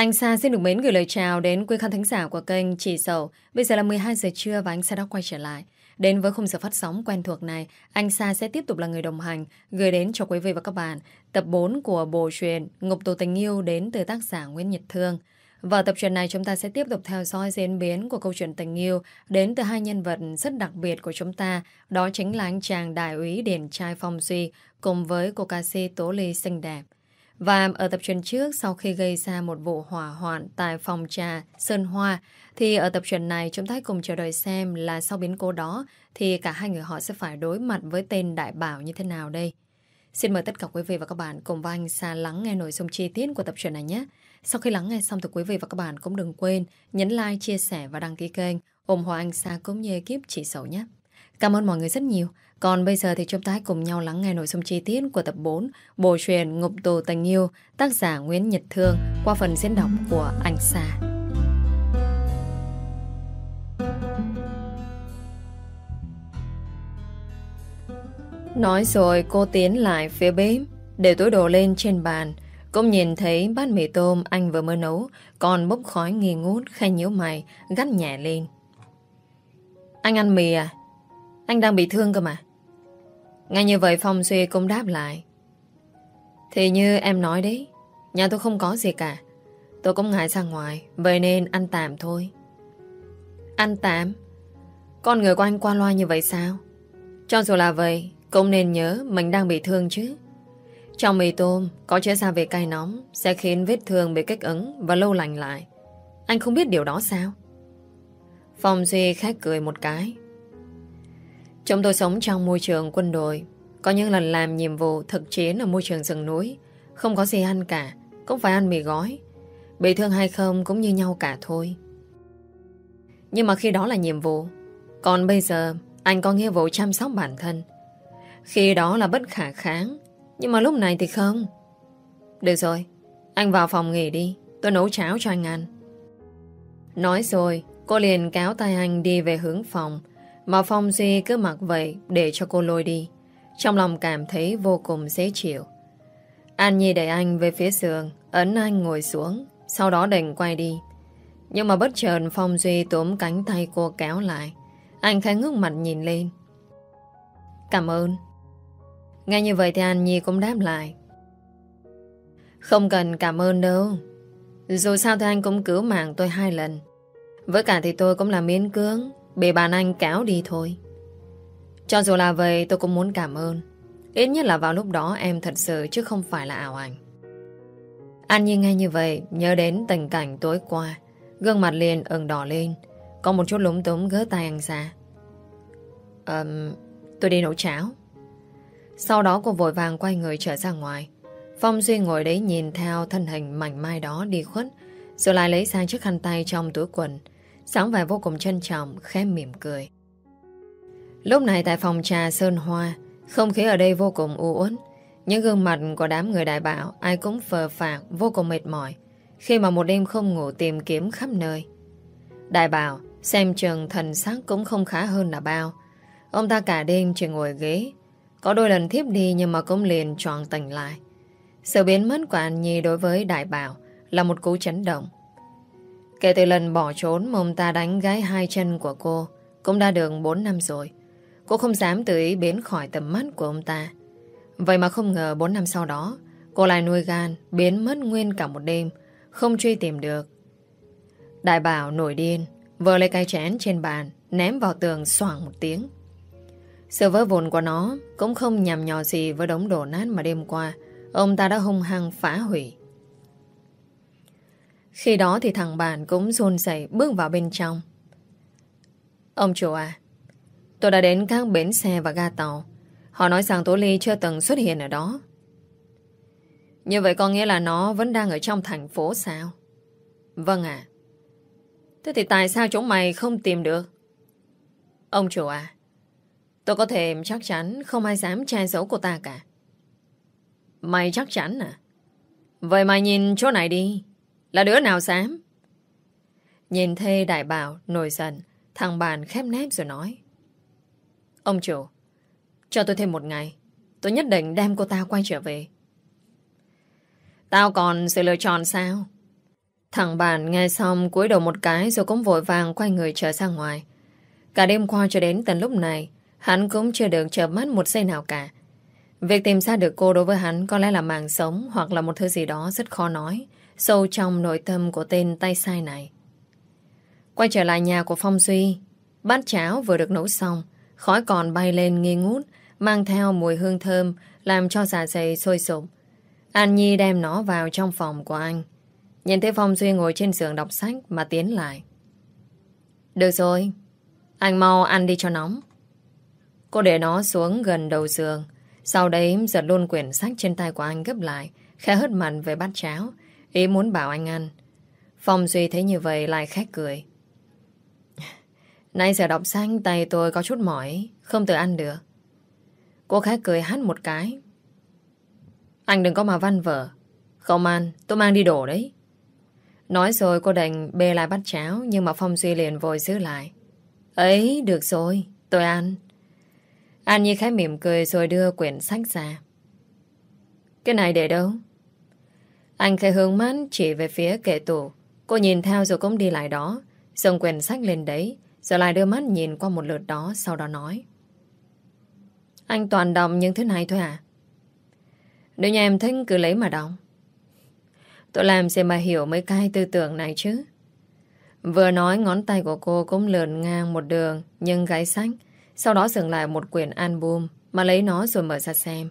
Anh Sa xin được mến gửi lời chào đến quý khán thính giả của kênh Chỉ Sầu. Bây giờ là 12 giờ trưa và anh Sa đã quay trở lại. Đến với khung giờ phát sóng quen thuộc này, anh Sa sẽ tiếp tục là người đồng hành, gửi đến cho quý vị và các bạn tập 4 của bộ truyện Ngục tù tình yêu đến từ tác giả Nguyễn Nhật Thương. Và tập truyện này chúng ta sẽ tiếp tục theo dõi diễn biến của câu chuyện tình yêu đến từ hai nhân vật rất đặc biệt của chúng ta, đó chính là anh chàng đại úy điển trai Phong Duy cùng với cô ca sĩ Tố Ly xinh đẹp. Và ở tập truyện trước, sau khi gây ra một vụ hỏa hoạn tại phòng trà Sơn Hoa, thì ở tập truyện này chúng ta cùng chờ đợi xem là sau biến cố đó thì cả hai người họ sẽ phải đối mặt với tên Đại Bảo như thế nào đây. Xin mời tất cả quý vị và các bạn cùng với anh Sa lắng nghe nội dung chi tiết của tập truyện này nhé. Sau khi lắng nghe xong thì quý vị và các bạn cũng đừng quên nhấn like, chia sẻ và đăng ký kênh ủng hộ anh Sa cũng như ekip chỉ sầu nhé. Cảm ơn mọi người rất nhiều. Còn bây giờ thì chúng ta hãy cùng nhau lắng nghe nội dung chi tiết của tập 4 Bộ truyền Ngục tù tình yêu, tác giả Nguyễn Nhật Thương qua phần diễn đọc của anh Sa. Nói rồi cô tiến lại phía bếp, để túi đồ lên trên bàn cũng nhìn thấy bát mì tôm anh vừa mới nấu, còn bốc khói nghi ngút khai nhíu mày, gắt nhẹ lên. Anh ăn mì à? Anh đang bị thương cơ mà. Ngay như vậy Phong Duy cũng đáp lại. Thì như em nói đấy, nhà tôi không có gì cả. Tôi cũng ngại ra ngoài, vậy nên ăn tạm thôi. Ăn tạm? Con người của anh qua loa như vậy sao? Cho dù là vậy, cũng nên nhớ mình đang bị thương chứ. Trong mì tôm có chứa gia vị cay nóng sẽ khiến vết thương bị kích ứng và lâu lành lại. Anh không biết điều đó sao? Phong Duy khách cười một cái. Chúng tôi sống trong môi trường quân đội. Có những lần làm nhiệm vụ thực chiến ở môi trường rừng núi. Không có gì ăn cả. Cũng phải ăn mì gói. Bị thương hay không cũng như nhau cả thôi. Nhưng mà khi đó là nhiệm vụ. Còn bây giờ, anh có nghĩa vụ chăm sóc bản thân. Khi đó là bất khả kháng, Nhưng mà lúc này thì không Được rồi, Anh vào phòng nghỉ đi, Tôi nấu cháo cho anh ăn Nói rồi, Cô liền kéo tay anh đi về hướng phòng mà Phong Duy cứ mặc vậy Để cho cô lôi đi. Trong lòng cảm thấy vô cùng dễ chịu. An Nhi đẩy anh về phía giường, Ấn anh ngồi xuống, Sau đó định quay đi. Nhưng mà bất chợt Phong Duy túm cánh tay cô kéo lại. Anh khẽ ngước mặt nhìn lên. Cảm ơn. Ngay như vậy thì An Nhi cũng đáp lại. Không cần cảm ơn đâu. Dù sao thì anh cũng cứu mạng tôi hai lần. Với cả thì tôi cũng là miến cưỡng. Bị bạn anh kéo đi thôi. Cho dù là vậy tôi cũng muốn cảm ơn. Ít nhất là vào lúc đó em thật sự Chứ không phải là ảo ảnh. An Nhi nghe như vậy Nhớ đến tình cảnh tối qua. Gương mặt liền ửng đỏ lên. Có một chút lúng túng gỡ tay anh ra. Um, Tôi đi nấu cháo. Sau đó cô vội vàng quay người trở ra ngoài. Phong Duy ngồi đấy nhìn theo thân hình mảnh mai đó đi khuất, rồi lại lấy sang chiếc khăn tay trong túi quần. Sáng vẻ vô cùng trân trọng, khẽ mỉm cười. Lúc này tại phòng trà Sơn Hoa, không khí ở đây vô cùng u uất. Những gương mặt của đám người đại bảo ai cũng phờ phạc, vô cùng mệt mỏi khi mà một đêm không ngủ tìm kiếm khắp nơi. Đại bảo, xem trường thần sắc cũng không khá hơn là bao. Ông ta cả đêm chỉ ngồi ghế, có đôi lần thiếp đi nhưng mà cũng liền tròn tỉnh lại. Sự biến mất của An Nhi đối với Đại Bảo là một cú chấn động. Kể từ lần bỏ trốn mông ông ta đánh gái hai chân của cô, cũng đã được 4 năm rồi. Cô không dám tự ý biến khỏi tầm mắt của ông ta. Vậy mà không ngờ 4 năm sau đó, cô lại nuôi gan, biến mất nguyên cả một đêm, không truy tìm được. Đại Bảo nổi điên vừa lấy cây chén trên bàn, ném vào tường xoảng một tiếng. Sự vỡ vụn của nó cũng không nhằm nhỏ gì với đống đổ nát mà đêm qua, ông ta đã hung hăng phá hủy. Khi đó thì thằng bạn cũng run rẩy bước vào bên trong. Ông chủ à, tôi đã đến các bến xe và ga tàu. Họ nói rằng Tố Ly chưa từng xuất hiện ở đó. Như vậy có nghĩa là nó vẫn đang ở trong thành phố sao? Vâng ạ. Thế thì tại sao chúng mày không tìm được? Ông chủ à, Tôi có thể chắc chắn không ai dám che giấu cô ta cả. Mày chắc chắn à? Vậy mày nhìn chỗ này đi. Là đứa nào dám? Nhìn thê đại bảo nổi giận, thằng bàn khép nép rồi nói. Ông chủ, cho tôi thêm một ngày. Tôi nhất định đem cô ta quay trở về. Tao còn sự lựa chọn sao? Thằng bạn nghe xong cúi đầu một cái rồi cũng vội vàng quay người trở ra ngoài. Cả đêm qua cho đến tận lúc này, hắn cũng chưa được chợp mắt một giây nào cả. Việc tìm ra được cô đối với hắn có lẽ là mạng sống hoặc là một thứ gì đó rất khó nói, sâu trong nội tâm của tên tay sai này. Quay trở lại nhà của Phong Duy, bát cháo vừa được nấu xong, khói còn bay lên nghi ngút, mang theo mùi hương thơm, làm cho dạ dày sôi sụp. An Nhi đem nó vào trong phòng của anh. Nhìn thấy Phong Duy ngồi trên giường đọc sách mà tiến lại. Được rồi, anh mau ăn đi cho nóng. Cô để nó xuống gần đầu giường, sau đấy giật luôn quyển sách trên tay của anh gấp lại, khẽ hất mạnh về bát cháo, ý muốn bảo anh ăn. Phong Duy thấy như vậy lại khét cười. Nay giờ đọc xanh tay tôi có chút mỏi, không tự ăn được. Cô khét cười hát một cái. Anh đừng có mà văn vở. Không ăn, tôi mang đi đổ đấy. Nói rồi cô đành bê lại bát cháo Nhưng mà Phong Duy liền vội giữ lại Ấy, được rồi, tôi ăn An Nhi khẽ mỉm cười rồi đưa quyển sách ra Cái này để đâu? Anh khẽ hướng mắt chỉ về phía kệ tủ Cô nhìn theo rồi cũng đi lại đó. Xong quyển sách lên đấy, Rồi lại đưa mắt nhìn qua một lượt đó, Sau đó nói. Anh toàn đọc những thứ này thôi à? Nếu nhà em thích cứ lấy mà đọc. Tôi làm gì mà hiểu mấy cái tư tưởng này chứ? Vừa nói ngón tay của cô cũng lượn ngang một đường, Nhưng gái sách. Sau đó dừng lại một quyển album, Mà lấy nó rồi mở ra xem.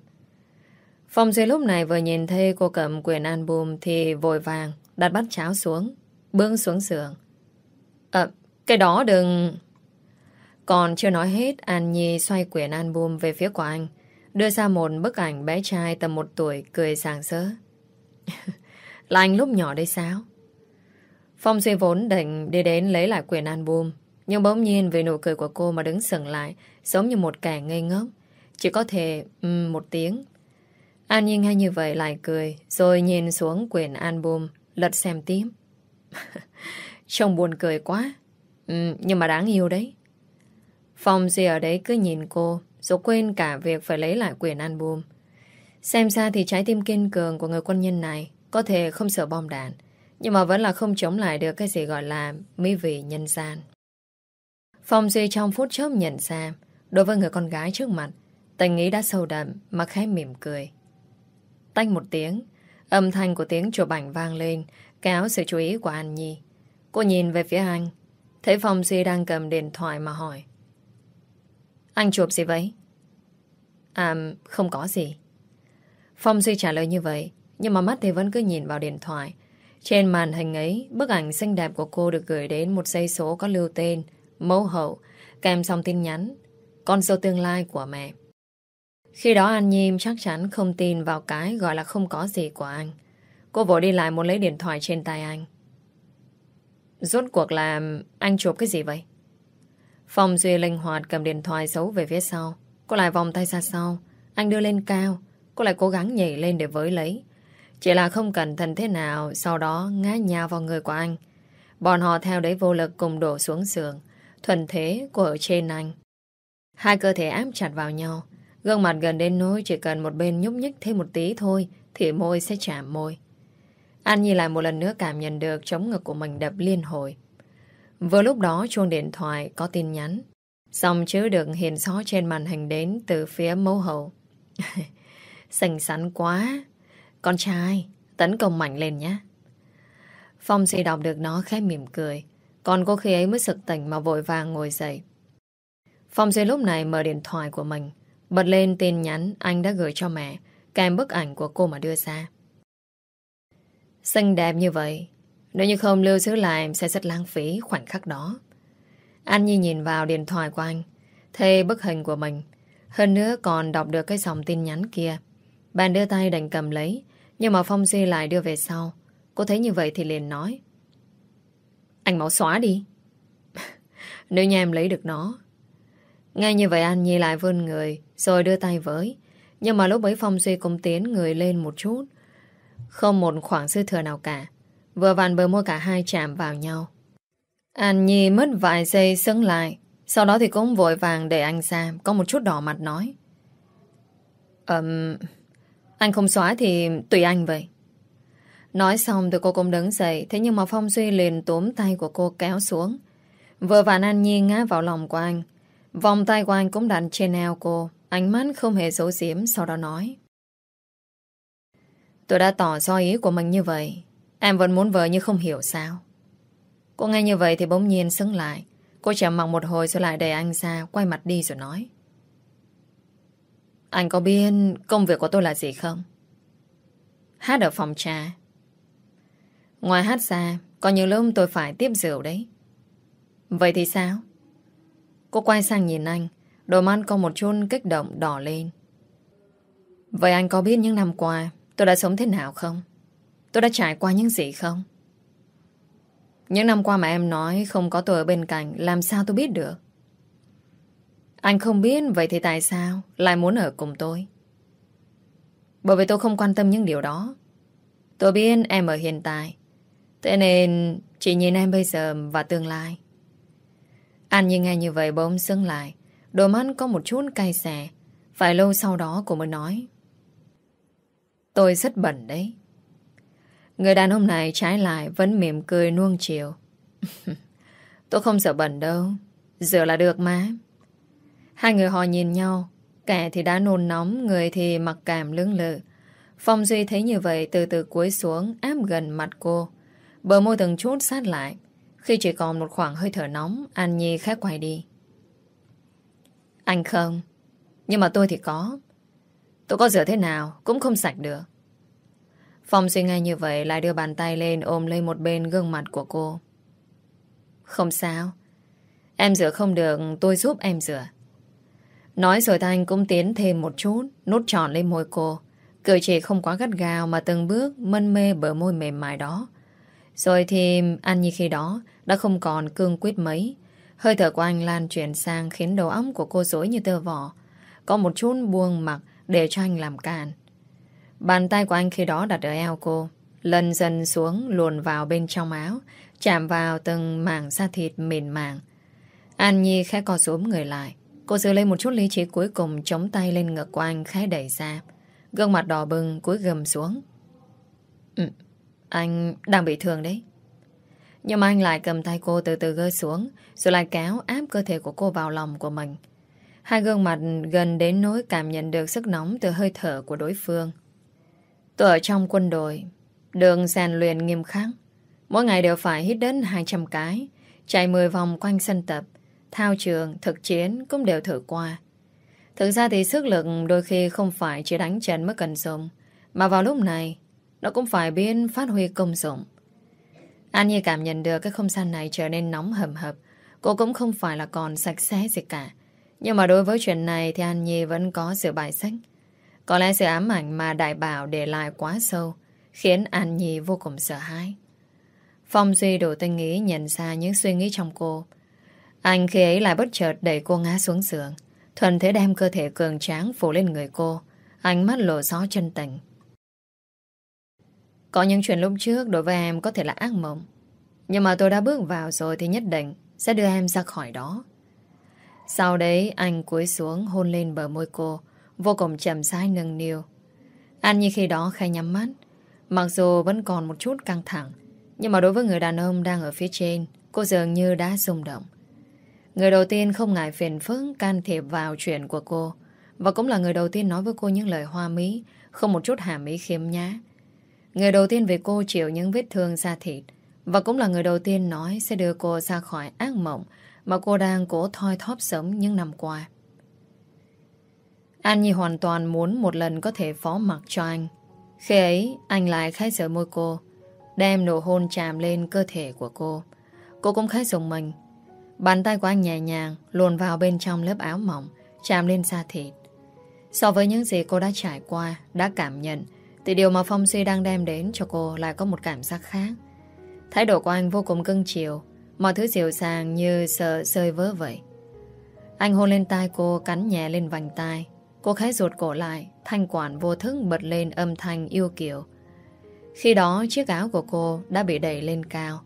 Phong Duy lúc này vừa nhìn thấy cô cầm quyển album Thì vội vàng đặt bát cháo xuống Bước xuống giường. Ờ, cái đó đừng... Còn chưa nói hết An Nhi xoay quyển album về phía của anh Đưa ra một bức ảnh bé trai tầm một tuổi cười sàng sỡ. Là anh lúc nhỏ đây sao? Phong Duy vốn định đi đến lấy lại quyển album Nhưng bỗng nhiên vì nụ cười của cô mà đứng sừng lại Giống như một kẻ ngây ngốc. Chỉ có thể um, một tiếng An Nhiên hay như vậy lại cười Rồi nhìn xuống quyển album Lật xem tiếp. Trông buồn cười quá. Ừ, Nhưng mà đáng yêu đấy. Phong Duy ở đấy cứ nhìn cô Rồi quên cả việc phải lấy lại quyển album. Xem ra thì trái tim kiên cường của người quân nhân này có thể không sợ bom đạn Nhưng mà vẫn là không chống lại được Cái gì gọi là mỹ vị nhân gian. Phong Duy trong phút chốc nhận ra Đối với người con gái trước mặt Tình ý đã sâu đậm Mà khẽ mỉm cười. Tách một tiếng. Âm thanh của tiếng chụp ảnh vang lên. Kéo sự chú ý của An Nhi. Cô nhìn về phía anh. Thấy Phong Duy đang cầm điện thoại mà hỏi. Anh chụp gì vậy? À không có gì. Phong Duy trả lời như vậy, nhưng mà mắt thì vẫn cứ nhìn vào điện thoại. Trên màn hình ấy, Bức ảnh xinh đẹp của cô được gửi đến Một dây số có lưu tên, Mẫu hậu, Kèm xong tin nhắn, Con dâu tương lai của mẹ. Khi đó An Nhi chắc chắn không tin vào cái Gọi là không có gì của anh. Cô vội đi lại muốn lấy điện thoại trên tay anh. Rốt cuộc là Anh chụp cái gì vậy? Phong Duy linh hoạt cầm điện thoại giấu về phía sau. Cô lại vòng tay ra sau. Anh đưa lên cao. Cô lại cố gắng nhảy lên để với lấy. Chỉ là không cẩn thận thế nào, Sau đó ngã nhào vào người của anh. Bọn họ theo đấy vô lực cùng đổ xuống giường. Thuần thế của ở trên anh. Hai cơ thể áp chặt vào nhau. Gương mặt gần đến nỗi Chỉ cần một bên nhúc nhích thêm một tí thôi Thì môi sẽ chạm môi An Nhi lại một lần nữa cảm nhận được Chống ngực của mình đập liên hồi Vừa lúc đó chuông điện thoại có tin nhắn Xong chứ được hiện rõ trên màn hình đến Từ phía mẫu hậu sành sắn quá con trai, tấn công mạnh lên nhé. Phong Duy đọc được nó khẽ mỉm cười. Còn cô khi ấy mới sực tỉnh mà vội vàng ngồi dậy. Phong Duy lúc này mở điện thoại của mình. Bật lên tin nhắn anh đã gửi cho mẹ. Kèm bức ảnh của cô mà đưa ra. Xinh đẹp như vậy. Nếu như không lưu giữ lại sẽ rất lãng phí khoảnh khắc đó. Anh Nhi nhìn vào điện thoại của anh. thấy bức hình của mình. Hơn nữa còn đọc được cái dòng tin nhắn kia. Bạn đưa tay đành cầm lấy, nhưng mà Phong Duy lại đưa về sau Cô thấy như vậy thì liền nói, Anh mau xóa đi Nếu như em lấy được nó Ngay như vậy anh Nhi lại vươn người rồi đưa tay với. Nhưng mà lúc ấy Phong Duy cũng tiến người lên một chút. Không một khoảng dư thừa nào cả. Vừa vặn bờ môi cả hai chạm vào nhau. An Nhi mất vài giây sững lại. Sau đó thì cũng vội vàng để anh ra Có một chút đỏ mặt nói. Ừm... Um, anh không xóa thì tùy anh vậy. Nói xong thì cô cũng đứng dậy Thế nhưng mà Phong Duy liền túm tay của cô kéo xuống. Vừa vặn An Nhi ngã vào lòng của anh. Vòng tay của anh cũng đặt trên eo cô. Ánh mắt không hề giấu giếm Sau đó nói. Tôi đã tỏ do ý của mình như vậy. Em vẫn muốn vợ như không hiểu sao? Cô nghe như vậy thì bỗng nhiên sững lại. Cô chậm mặc một hồi rồi lại đẩy anh ra, Quay mặt đi rồi nói. Anh có biết công việc của tôi là gì không? Hát ở phòng trà. Ngoài hát ra, Có nhiều lúc tôi phải tiếp rượu đấy. Vậy thì sao? Cô quay sang nhìn anh. Đôi mắt có một chút kích động đỏ lên Vậy anh có biết những năm qua Tôi đã sống thế nào không? Tôi đã trải qua những gì không? Những năm qua mà em nói Không có tôi ở bên cạnh, Làm sao tôi biết được? Anh không biết, Vậy thì tại sao lại muốn ở cùng tôi? Bởi vì tôi không quan tâm những điều đó Tôi biết em ở hiện tại, Thế nên Chỉ nhìn em bây giờ và tương lai Anh như nghe như vậy bỗng sưng lại đồ mắt có một chút cay xè. Phải lâu sau đó cô mới nói. Tôi rất bẩn đấy. Người đàn ông này trái lại Vẫn mỉm cười nuông chiều. Tôi không sợ bẩn đâu. Rửa là được má Hai người họ nhìn nhau. Kẻ thì đã nôn nóng Người thì mặc cảm lưỡng lự. Phong Duy thấy như vậy từ từ cúi xuống áp gần mặt cô. Bờ môi từng chút sát lại. Khi chỉ còn một khoảng hơi thở nóng, An Nhi khác quay đi. Anh không. Nhưng mà tôi thì có. Tôi có rửa thế nào cũng không sạch được. Phong suy ngay như vậy lại đưa bàn tay lên ôm lên một bên gương mặt của cô. Không sao. Em rửa không được, tôi giúp em rửa. Nói rồi Thanh cũng tiến thêm một chút, nút tròn lên môi cô. cười chỉ không quá gắt gao mà từng bước mân mê bờ môi mềm mại đó. Rồi thì An Nhi khi đó đã không còn cương quyết mấy. Hơi thở của anh lan chuyển sang khiến đầu óc của cô rối như tơ vỏ. Có một chút buông mặc để cho anh làm càn. Bàn tay của anh khi đó đặt ở eo cô. Lần dần xuống luồn vào bên trong áo, chạm vào từng mảng da thịt mềm màng. An Nhi khẽ co xuống người lại. Cô giữ lấy một chút lý trí cuối cùng chống tay lên ngực của anh khẽ đẩy ra. Gương mặt đỏ bừng cúi gầm xuống. Ừ, anh đang bị thương đấy. Nhưng mà anh lại cầm tay cô từ từ gơi xuống Rồi lại kéo áp cơ thể của cô vào lòng của mình. Hai gương mặt gần đến nỗi cảm nhận được sức nóng từ hơi thở của đối phương. Tôi ở trong quân đội Đường rèn luyện nghiêm khắc. Mỗi ngày đều phải hít đến 200 cái Chạy 10 vòng quanh sân tập Thao trường, thực chiến cũng đều thử qua. Thực ra thì sức lực đôi khi không phải chỉ đánh chân mới cần dùng Mà vào lúc này Nó cũng phải biết phát huy công dụng. An Nhi cảm nhận được cái không gian này trở nên nóng hầm hập. Cô cũng không phải là còn sạch sẽ gì cả. Nhưng mà đối với chuyện này thì An Nhi vẫn có sự bài sách. Có lẽ sự ám ảnh mà đại bảo để lại quá sâu khiến An Nhi vô cùng sợ hãi. Phong Duy đủ tinh ý nhận ra những suy nghĩ trong cô. Anh khi ấy lại bất chợt đẩy cô ngã xuống giường. Thuần thế đem cơ thể cường tráng phủ lên người cô. Ánh mắt lộ gió chân tình. Có những chuyện lúc trước đối với em có thể là ác mộng. Nhưng mà tôi đã bước vào rồi thì nhất định sẽ đưa em ra khỏi đó. Sau đấy anh cúi xuống hôn lên bờ môi cô, vô cùng chậm rãi nâng niu. Anh như khi đó khai nhắm mắt, mặc dù vẫn còn một chút căng thẳng, nhưng mà đối với người đàn ông đang ở phía trên, cô dường như đã rung động. Người đầu tiên không ngại phiền phức can thiệp vào chuyện của cô, và cũng là người đầu tiên nói với cô những lời hoa mỹ, không một chút hàm ý khiêm nhã Người đầu tiên về cô chịu những vết thương da thịt Và cũng là người đầu tiên nói Sẽ đưa cô ra khỏi ác mộng Mà cô đang cố thoi thóp sống những năm qua. An Nhi hoàn toàn muốn một lần có thể phó mặc cho anh. Khi ấy, anh lại khai sở môi cô, Đem nụ hôn chạm lên cơ thể của cô. Cô cũng khai dùng mình. Bàn tay của anh nhẹ nhàng Luồn vào bên trong lớp áo mỏng, Chạm lên da thịt. So với những gì cô đã trải qua, Đã cảm nhận thì điều mà Phong Suy đang đem đến cho cô lại có một cảm giác khác. Thái độ của anh vô cùng cưng chiều, mọi thứ dịu dàng như sợ rơi vỡ vậy. Anh hôn lên tai cô, cắn nhẹ lên vành tai. Cô khẽ ruột cổ lại, thanh quản vô thức bật lên âm thanh yêu kiều. Khi đó chiếc áo của cô đã bị đẩy lên cao.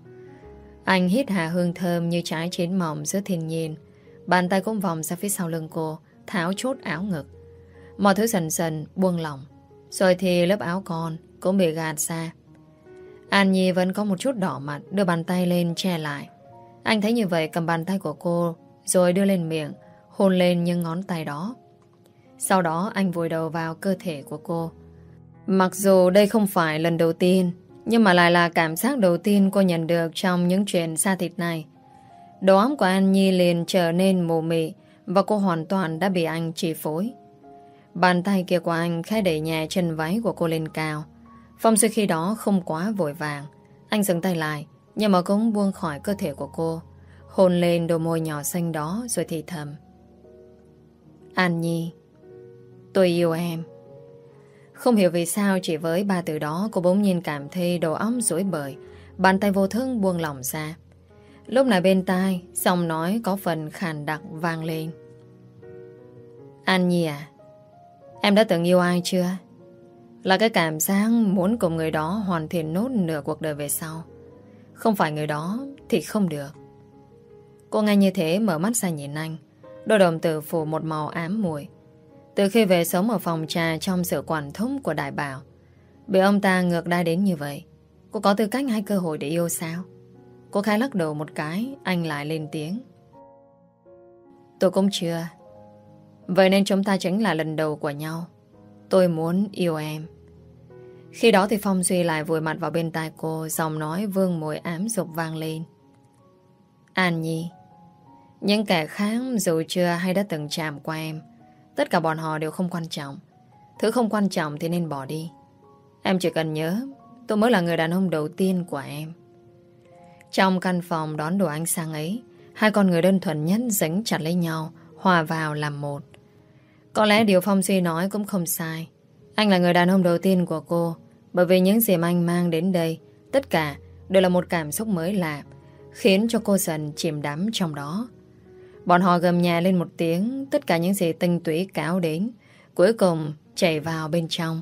Anh hít hà hương thơm như trái chín mỏng giữa thiên nhiên. Bàn tay cũng vòng ra phía sau lưng cô, tháo chốt áo ngực. Mọi thứ dần dần buông lỏng. Rồi thì lớp áo con cũng bị gạt ra. An Nhi vẫn có một chút đỏ mặt, Đưa bàn tay lên che lại. Anh thấy như vậy cầm bàn tay của cô Rồi đưa lên miệng, Hôn lên những ngón tay đó. Sau đó anh vùi đầu vào cơ thể của cô. Mặc dù đây không phải lần đầu tiên, Nhưng mà lại là cảm giác đầu tiên cô nhận được Trong những chuyện xa thịt này. Đầu óc của An Nhi liền trở nên mù mị Và cô hoàn toàn đã bị anh chi phối. Bàn tay kia của anh khẽ đẩy nhẹ chân váy của cô lên cao. Phong Duy khi đó không quá vội vàng. Anh dừng tay lại, Nhưng mà cũng buông khỏi cơ thể của cô, Hôn lên đôi môi nhỏ xanh đó Rồi thì thầm. An Nhi, Tôi yêu em. Không hiểu vì sao chỉ với ba từ đó Cô bỗng nhiên cảm thấy đầu óc rối bời, Bàn tay vô thức buông lỏng ra. Lúc này bên tai, Giọng nói có phần khàn đặc vang lên. An Nhi à Em đã từng yêu ai chưa? Là cái cảm giác muốn cùng người đó hoàn thiện nốt nửa cuộc đời về sau. Không phải người đó thì không được. Cô nghe như thế mở mắt ra nhìn anh. Đôi đồng tử phủ một màu ám mùi. Từ khi về sống ở phòng trà trong sự quản thúc của đại bảo, bị ông ta ngược đai đến như vậy, cô có tư cách hay cơ hội để yêu sao? Cô khai lắc đầu một cái, anh lại lên tiếng. Tôi cũng chưa. Vậy nên chúng ta chính là lần đầu của nhau. Tôi muốn yêu em. Khi đó thì Phong Duy lại vùi mặt vào bên tai cô, giọng nói vương mùi ám dục vang lên. An Nhi, những kẻ khác dù chưa hay đã từng chạm qua em, tất cả bọn họ đều không quan trọng. Thứ không quan trọng thì nên bỏ đi. Em chỉ cần nhớ, tôi mới là người đàn ông đầu tiên của em. Trong căn phòng đón đồ ánh sáng ấy, hai con người đơn thuần nhất dính chặt lấy nhau, hòa vào làm một. Có lẽ điều Phong Duy nói cũng không sai. Anh là người đàn ông đầu tiên của cô, bởi vì những gì mà anh mang đến đây, tất cả đều là một cảm xúc mới lạ, khiến cho cô dần chìm đắm trong đó. Bọn họ gầm nhà lên một tiếng, tất cả những gì tinh túy cáo đến, cuối cùng chảy vào bên trong.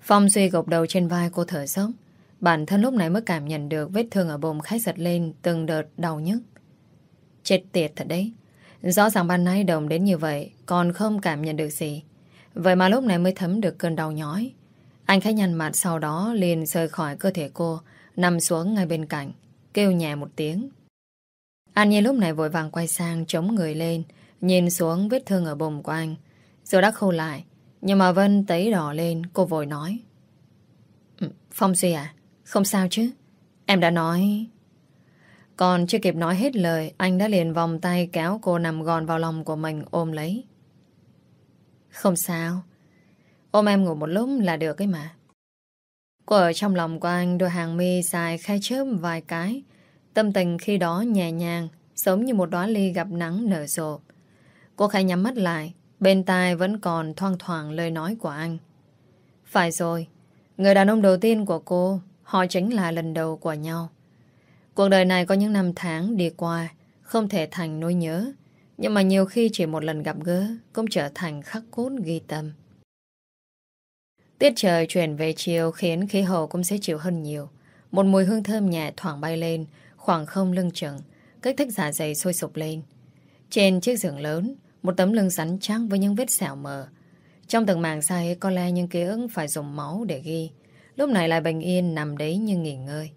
Phong Duy gục đầu trên vai cô thở dốc. Bản thân lúc này mới cảm nhận được vết thương ở bụng khách giật lên từng đợt đau nhức. Chết tiệt thật đấy. Rõ ràng ban nay đồng đến như vậy, Còn không cảm nhận được gì. Vậy mà lúc này mới thấm được cơn đau nhói. Anh khách nhăn mặt sau đó liền rời khỏi cơ thể cô, Nằm xuống ngay bên cạnh, Kêu nhẹ một tiếng. An Nhi lúc này vội vàng quay sang Chống người lên, Nhìn xuống vết thương ở bụng của anh. Rồi đã khâu lại, Nhưng mà Vân tấy đỏ lên, Cô vội nói. Ừ, Phong Duy à Không sao chứ? Em đã nói còn chưa kịp nói hết lời, Anh đã liền vòng tay kéo cô nằm gòn vào lòng của mình, ôm lấy. Không sao. Ôm em ngủ một lúc là được ấy mà. Cô ở trong lòng của anh Đôi hàng mi dài khai chớp vài cái. Tâm tình khi đó nhẹ nhàng, Giống như một đóa ly gặp nắng nở rộ. Cô khai nhắm mắt lại, Bên tai vẫn còn thoang thoảng lời nói của anh. Phải rồi, Người đàn ông đầu tiên của cô, Họ chính là lần đầu của nhau. Cuộc đời này có những năm tháng đi qua, Không thể thành nỗi nhớ. Nhưng mà nhiều khi chỉ một lần gặp gỡ Cũng trở thành khắc cốt ghi tâm. Tiết trời chuyển về chiều Khiến khí hậu cũng sẽ chịu hơn nhiều. Một mùi hương thơm nhẹ thoảng bay lên, Khoảng không lưng chừng, Kích thích giả dạ dày sôi sụp lên. Trên chiếc giường lớn, Một tấm lưng rắn trắng với những vết sẹo mờ. Trong từng màng say có lẽ những ký ức phải dùng máu để ghi. Lúc này lại bình yên nằm đấy như nghỉ ngơi.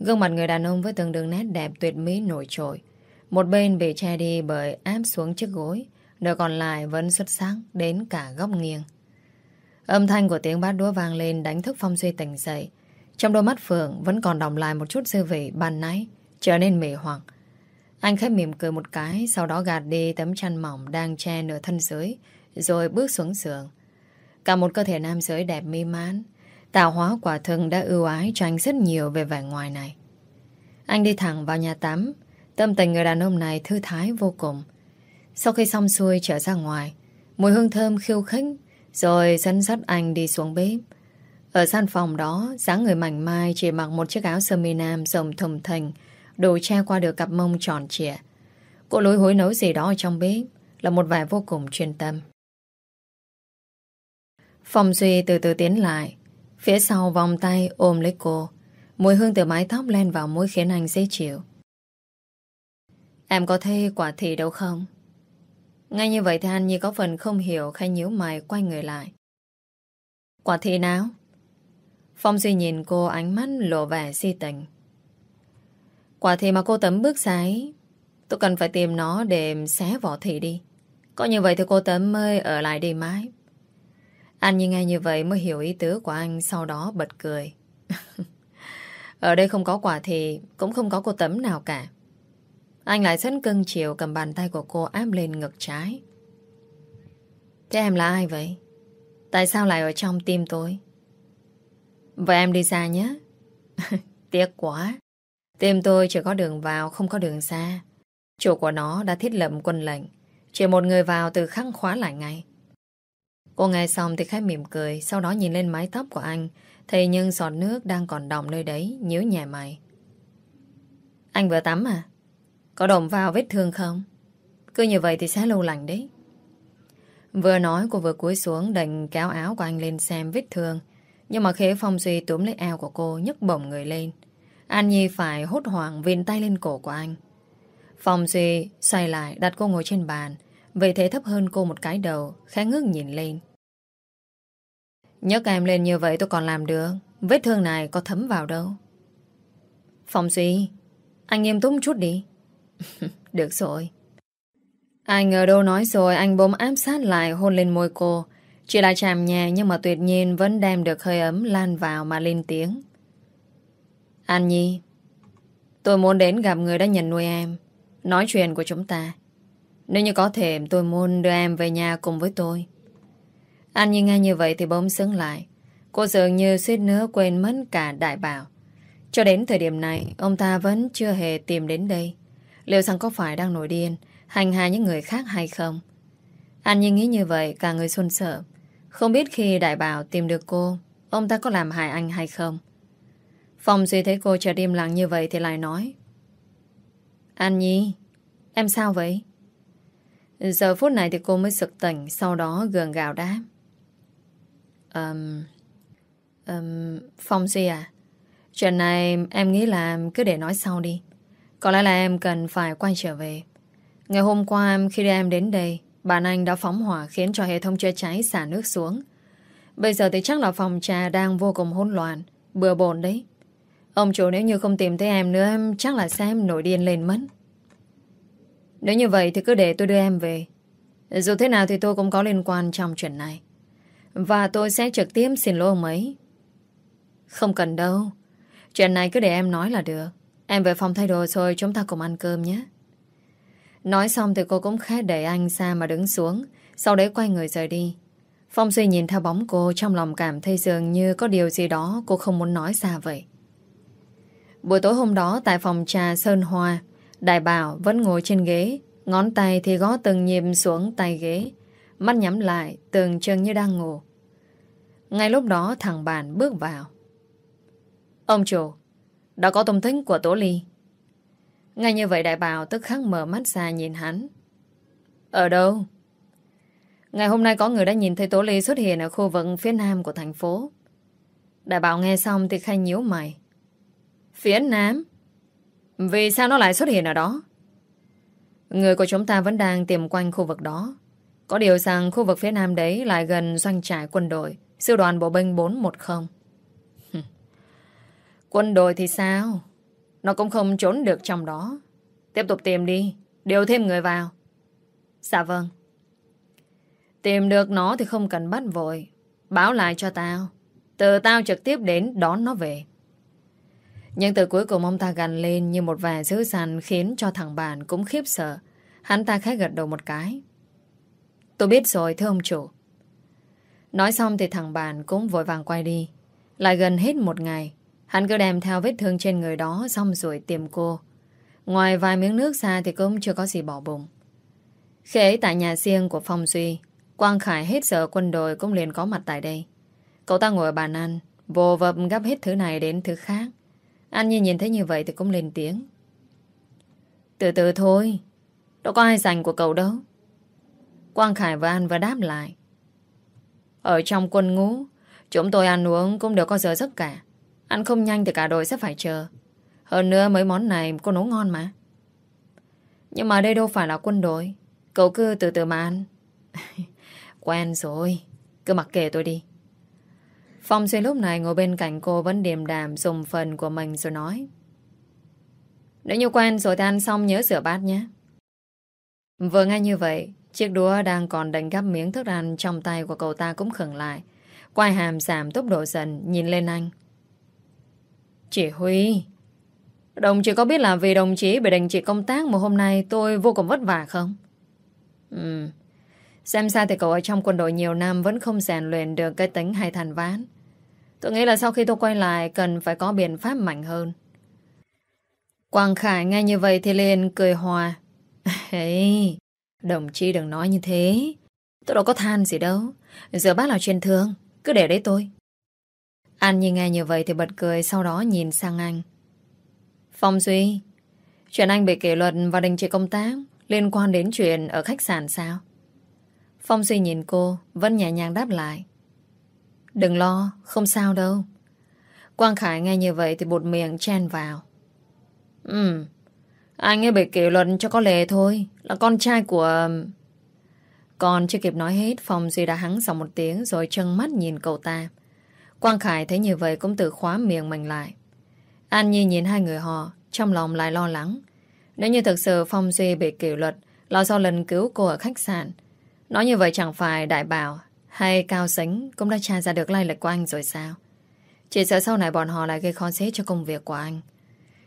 Gương mặt người đàn ông với từng đường nét đẹp tuyệt mỹ nổi trội. Một bên bị che đi bởi áp xuống chiếc gối, nửa còn lại vẫn xuất sắc đến cả góc nghiêng. Âm thanh của tiếng bát đũa vang lên đánh thức Phong Duy tỉnh dậy. Trong đôi mắt Phượng vẫn còn đọng lại một chút dư vị ban nãy, trở nên mê hoặc. Anh khép mỉm cười một cái, sau đó gạt đi tấm chăn mỏng đang che nửa thân dưới, rồi bước xuống giường. Cả một cơ thể nam giới đẹp mê man. Tạo hóa quả thân đã ưu ái cho anh rất nhiều về vẻ ngoài này. Anh đi thẳng vào nhà tắm, tâm tình người đàn ông này thư thái vô cùng. Sau khi xong xuôi trở ra ngoài, mùi hương thơm khiêu khích, rồi dẫn dắt anh đi xuống bếp. Ở gian phòng đó, dáng người mảnh mai chỉ mặc một chiếc áo sơ mi nam rộng thùng thành, đồ che qua được cặp mông tròn trịa. Cô lối hối nấu gì đó ở trong bếp là một vẻ vô cùng chuyên tâm. Phòng Duy từ từ tiến lại, Phía sau vòng tay ôm lấy cô, Mùi hương từ mái tóc len vào mũi khiến anh dễ chịu Em có thấy quả thị đâu không? Ngay như vậy thì anh như có phần không hiểu Khai nhíu mày, quay người lại Quả thị nào? Phong Duy nhìn cô ánh mắt lộ vẻ si tình. Quả thị mà cô Tấm bước sai Tôi cần phải tìm nó để xé vỏ thị đi Có như vậy thì cô Tấm mới ở lại đi mãi anh như nghe như vậy mới hiểu ý tứ của anh, Sau đó bật cười. Ở đây không có quả thì Cũng không có cô Tấm nào cả. Anh lại rất cưng chiều cầm bàn tay của cô áp lên ngực trái. Thế em là ai vậy? Tại sao lại ở trong tim tôi? Vậy em đi xa nhé. Tiếc quá. Tim tôi chỉ có đường vào, Không có đường xa. Chủ của nó đã thiết lập quân lệnh. Chỉ một người vào từ khắc khóa lại ngay. Cô nghe xong thì khẽ mỉm cười, Sau đó nhìn lên mái tóc của anh. Thấy nhưng giọt nước đang còn đọng nơi đấy Nhớ nhẹ mày. Anh vừa tắm à? Có đồng vào vết thương không? Cứ như vậy thì sẽ lâu lành đấy. Vừa nói, cô vừa cúi xuống Đành kéo áo của anh lên xem vết thương. Nhưng mà khế Phong Duy túm lấy eo của cô, nhấc bổng người lên. An Nhi phải hốt hoảng Vìn tay lên cổ của anh. Phong Duy xoay lại, đặt cô ngồi trên bàn. Vì thế thấp hơn cô một cái đầu, Khẽ ngước nhìn lên. Nhấc em lên như vậy tôi còn làm được. Vết thương này có thấm vào đâu? Phong suy Anh nghiêm túc chút đi. Được rồi. Anh ngờ đâu nói rồi, Anh bỗng áp sát lại hôn lên môi cô. Chỉ là chạm nhẹ Nhưng mà tuyệt nhiên vẫn đem được hơi ấm Lan vào mà lên tiếng. An Nhi, Tôi muốn đến gặp người đã nhận nuôi em. Nói chuyện của chúng ta. Nếu như có thể tôi muốn đưa em về nhà cùng với tôi. Anh như nghe như vậy thì bỗng sững lại. Cô dường như suýt nữa quên mất cả đại bảo Cho đến thời điểm này, Ông ta vẫn chưa hề tìm đến đây. Liệu rằng có phải đang nổi điên, Hành hạ những người khác hay không? Anh như nghĩ như vậy, cả người xuân sợ. Không biết khi đại bảo tìm được cô, Ông ta có làm hại anh hay không? Phong Duy thấy cô chợt im lặng như vậy thì lại nói. An Nhi, Em sao vậy? Giờ phút này thì cô mới sực tỉnh Sau đó gường gạo đáp. Um, um, Phong Duy à Chuyện này em nghĩ là cứ để nói sau đi. Có lẽ là em cần phải quay trở về. Ngày hôm qua khi đưa em đến đây Bạn anh đã phóng hỏa khiến cho hệ thống chữa cháy xả nước xuống. Bây giờ thì chắc là phòng trà đang vô cùng hỗn loạn Bừa bồn đấy. Ông chủ nếu như không tìm thấy em nữa em Chắc là sẽ em nổi điên lên mất. Nếu như vậy thì cứ để tôi đưa em về. Dù thế nào thì tôi cũng có liên quan trong chuyện này. Và tôi sẽ trực tiếp xin lỗi ông ấy. Không cần đâu. Chuyện này cứ để em nói là được. Em về phòng thay đồ rồi chúng ta cùng ăn cơm nhé. Nói xong thì cô cũng khẽ đẩy anh xa mà đứng xuống Sau đấy quay người rời đi. Phong Duy nhìn theo bóng cô Trong lòng cảm thấy dường như có điều gì đó Cô không muốn nói ra vậy. Buổi tối hôm đó tại phòng trà Sơn Hoa, Đại Bảo vẫn ngồi trên ghế, ngón tay thì gõ từng nhịp xuống tay ghế, mắt nhắm lại, tưởng chừng như đang ngủ. Ngay lúc đó thằng bạn bước vào. Ông chủ, đã có thông tin của Tố Ly. Ngay như vậy Đại Bảo tức khắc mở mắt ra nhìn hắn. Ở đâu? Ngày hôm nay có người đã nhìn thấy Tố Ly xuất hiện ở khu vực phía nam của thành phố. Đại Bảo nghe xong thì khai nhíu mày. Phía Nam vì sao nó lại xuất hiện ở đó? Người của chúng ta vẫn đang tìm quanh khu vực đó. Có điều rằng khu vực phía Nam đấy Lại gần doanh trại quân đội, Sư đoàn bộ binh 410 Quân đội thì sao? Nó cũng không trốn được trong đó. Tiếp tục tìm đi, Điều thêm người vào. Dạ vâng. Tìm được nó thì không cần bắt vội. Báo lại cho tao. Từ tao trực tiếp đến đón nó về nhưng từ cuối cùng ông ta gần lên như một vẻ dữ dằn khiến cho thằng bạn cũng khiếp sợ. Hắn ta khẽ gật đầu một cái. Tôi biết rồi thưa ông chủ. Nói xong thì thằng bạn cũng vội vàng quay đi. Lại gần hết một ngày, hắn cứ đem theo vết thương trên người đó xong rồi tìm cô. Ngoài vài miếng nước ra thì cũng chưa có gì bỏ bụng. Khi ấy tại nhà riêng của Phong Duy, Quang Khải hết giờ quân đội cũng liền có mặt tại đây. Cậu ta ngồi ở bàn ăn, vô vập gấp hết thứ này đến thứ khác. An Nhi nhìn thấy như vậy thì cũng lên tiếng. Từ từ thôi. Đâu có ai giành của cậu đâu. Quang Khải và An vừa đáp lại. Ở trong quân ngũ, chúng tôi ăn uống cũng đều có giờ giấc cả. Ăn không nhanh thì cả đội sẽ phải chờ. Hơn nữa mấy món này cô nấu ngon mà. Nhưng mà đây đâu phải là quân đội. Cậu cứ từ từ mà ăn. Quen rồi. Cứ mặc kệ tôi đi. Phong xuyên lúc này ngồi bên cạnh cô vẫn điềm đàm dùng phần của mình rồi nói. Nếu như quen rồi thì ăn xong nhớ rửa bát nhé. Vừa nghe như vậy, chiếc đũa đang còn đánh gắp miếng thức ăn trong tay của cậu ta cũng khẩn lại. Quay hàm giảm tốc độ dần, nhìn lên anh. Chỉ Huy, đồng chí có biết là vì đồng chí bị đình chỉ công tác mà hôm nay tôi vô cùng vất vả không? Ừ, xem ra thì cậu ở trong quân đội nhiều năm vẫn không rèn luyện được cái tính hay thành ván. Tôi nghĩ là sau khi tôi quay lại cần phải có biện pháp mạnh hơn. Quang Khải nghe như vậy thì liền cười hòa. Hey, đồng chí đừng nói như thế. Tôi đâu có than gì đâu. Giờ bác là truyền thương. Cứ để đấy tôi. Anh Nhi nghe như vậy thì bật cười sau đó nhìn sang anh. Phong Duy, chuyện anh bị kỷ luật và đình chỉ công tác liên quan đến chuyện ở khách sạn sao? Phong Duy nhìn cô, vẫn nhẹ nhàng đáp lại. Đừng lo, không sao đâu. Quang Khải nghe như vậy thì bột miệng chen vào. Ừ, anh ấy bị kỷ luật cho có lệ thôi, là con trai của... Còn chưa kịp nói hết, Phong Duy đã hắng giọng một tiếng rồi chân mắt nhìn cậu ta. Quang Khải thấy như vậy cũng tự khóa miệng mình lại. An Nhi nhìn hai người họ, trong lòng lại lo lắng. Nếu như thực sự Phong Duy bị kỷ luật là do lần cứu cô ở khách sạn, nói như vậy chẳng phải Đại Bảo hay Cao Sánh cũng đã tra ra được lai lịch của anh rồi sao? Chỉ sợ sau này bọn họ lại gây khó dễ cho công việc của anh.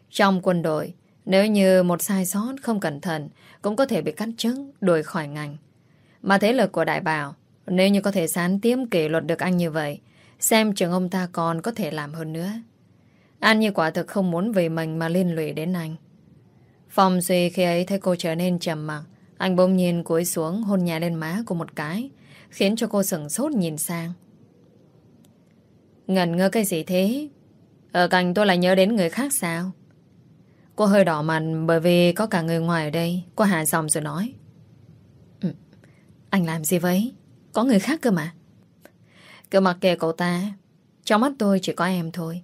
Trong quân đội, nếu như một sai sót không cẩn thận cũng có thể bị cắt chức, đuổi khỏi ngành. Mà thế lực của Đại Bảo, nếu như có thể sán tiêm kỷ luật được anh như vậy, xem chừng ông ta còn có thể làm hơn nữa. An như quả thực không muốn vì mình mà liên lụy đến anh. Phong Duy khi ấy thấy cô trở nên trầm mặc, anh bỗng nhiên cúi xuống hôn nhà lên má của một cái, khiến cho cô sửng sốt nhìn sang. Ngẩn ngơ cái gì thế? Ở cạnh tôi lại nhớ đến người khác sao? Cô hơi đỏ mặt bởi vì có cả người ngoài ở đây. Cô hạ giọng rồi nói. Ừ, anh làm gì vậy? Có người khác cơ mà. Cứ mặc kệ cậu ta. Trong mắt tôi chỉ có em thôi.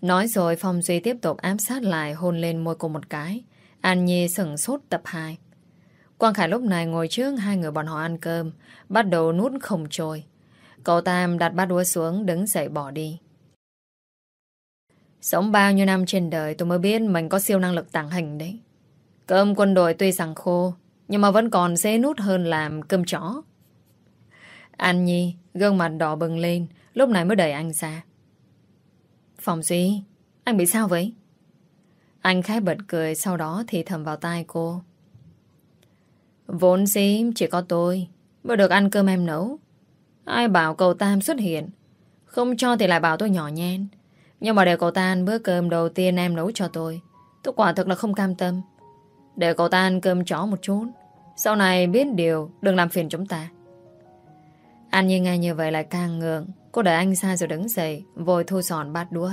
Nói rồi Phong Duy tiếp tục ám sát lại hôn lên môi cô một cái. An Nhi sửng sốt tập 2. Quang Khải lúc này ngồi trước hai người bọn họ ăn cơm, bắt đầu nút không trôi. Cậu Tam đặt bát đũa xuống, đứng dậy bỏ đi. Sống bao nhiêu năm trên đời tôi mới biết mình có siêu năng lực tàng hình đấy. Cơm quân đội tuy rằng khô, nhưng mà vẫn còn dễ nút hơn làm cơm chó. An Nhi, gương mặt đỏ bừng lên, lúc này mới đẩy anh ra. Phòng Duy, anh bị sao vậy? Anh khái bật cười, sau đó thì thầm vào tai cô. Vốn dĩ chỉ có tôi mới được ăn cơm em nấu. Ai bảo cậu Tam xuất hiện, không cho thì lại bảo tôi nhỏ nhen. Nhưng mà để cậu ta ăn bữa cơm đầu tiên em nấu cho tôi Tôi quả thực là không cam tâm. Để cậu ta ăn cơm chó một chút Sau này biết điều Đừng làm phiền chúng ta. Anh như nghe như vậy lại càng ngượng. Cô đợi anh xa rồi đứng dậy Vội thu sòn bát đũa.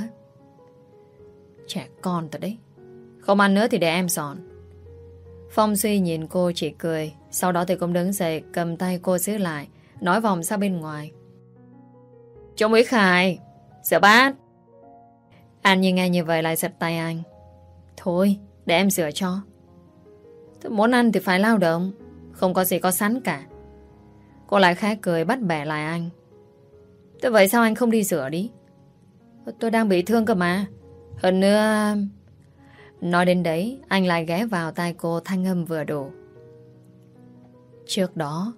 Trẻ con thật đấy. Không ăn nữa thì để em sòn Phong Duy nhìn cô chỉ cười, Sau đó thì cũng đứng dậy, cầm tay cô giữ lại, Nói vòng ra bên ngoài. Trung Mỹ Khải, Rửa bát. Anh như nghe như vậy lại giật tay anh. Thôi, để em rửa cho. Tôi muốn ăn thì phải lao động, Không có gì có sẵn cả. Cô lại khẽ cười bắt bẻ lại anh. Tôi vậy sao anh không đi rửa đi? Tôi đang bị thương cơ mà. Hơn nữa Nói đến đấy Anh lại ghé vào tai cô thanh âm vừa đủ Trước đó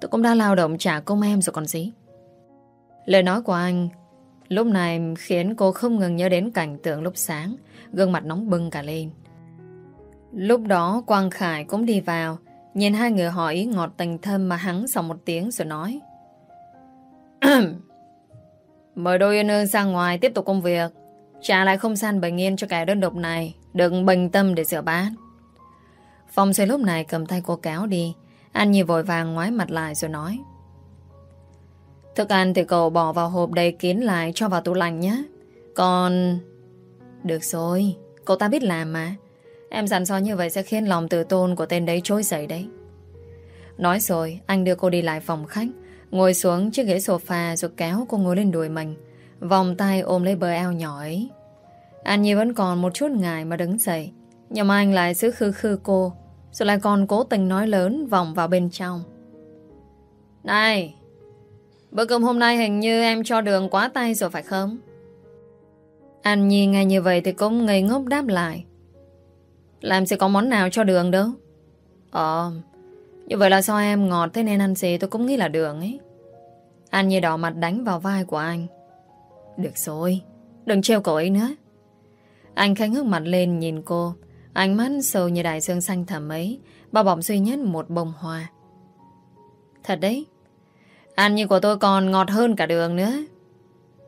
Tôi cũng đã lao động trả công em rồi còn gì Lời nói của anh Lúc này khiến cô không ngừng nhớ đến cảnh tượng lúc sáng, gương mặt nóng bừng cả lên. Lúc đó Quang Khải cũng đi vào, nhìn hai người họ ý ngọt tình thâm mà hắn sau một tiếng rồi nói. Mời đôi yên ương ra ngoài tiếp tục công việc. Trả lại không gian bình yên cho kẻ đơn độc này, đừng bình tâm để rửa bát. Phong xoay lúc này cầm tay cô kéo đi, anh Nhi vội vàng ngoái mặt lại rồi nói. Thức ăn thì cậu bỏ vào hộp đầy kín lại cho vào tủ lạnh nhé. Còn... Được rồi, cậu ta biết làm mà. Em dặn dò như vậy sẽ khiến lòng tự tôn của tên đấy trôi dậy đấy. Nói rồi, anh đưa cô đi lại phòng khách, ngồi xuống chiếc ghế sofa rồi kéo cô ngồi lên đùi mình, vòng tay ôm lấy bờ eo nhỏ ấy. Anh Nhi vẫn còn một chút ngại mà đứng dậy, nhưng mà anh lại giữ khư khư cô, rồi lại còn cố tình nói lớn vòng vào bên trong. Này, Bữa cơm hôm nay hình như em cho đường quá tay rồi phải không? An Nhi nghe như vậy thì cũng ngây ngốc đáp lại. Làm sẽ có món nào cho đường đâu. Ờ, như vậy là sao em ngọt thế nên ăn gì tôi cũng nghĩ là đường ấy. An Nhi đỏ mặt đánh vào vai của anh. Được rồi, đừng treo cậu ấy nữa. Anh khẽ ngước mặt lên nhìn cô, ánh mắt sâu như đại dương xanh thẳm ấy, bao bọc duy nhất một bông hoa. Thật đấy, Ăn như của tôi còn ngọt hơn cả đường nữa.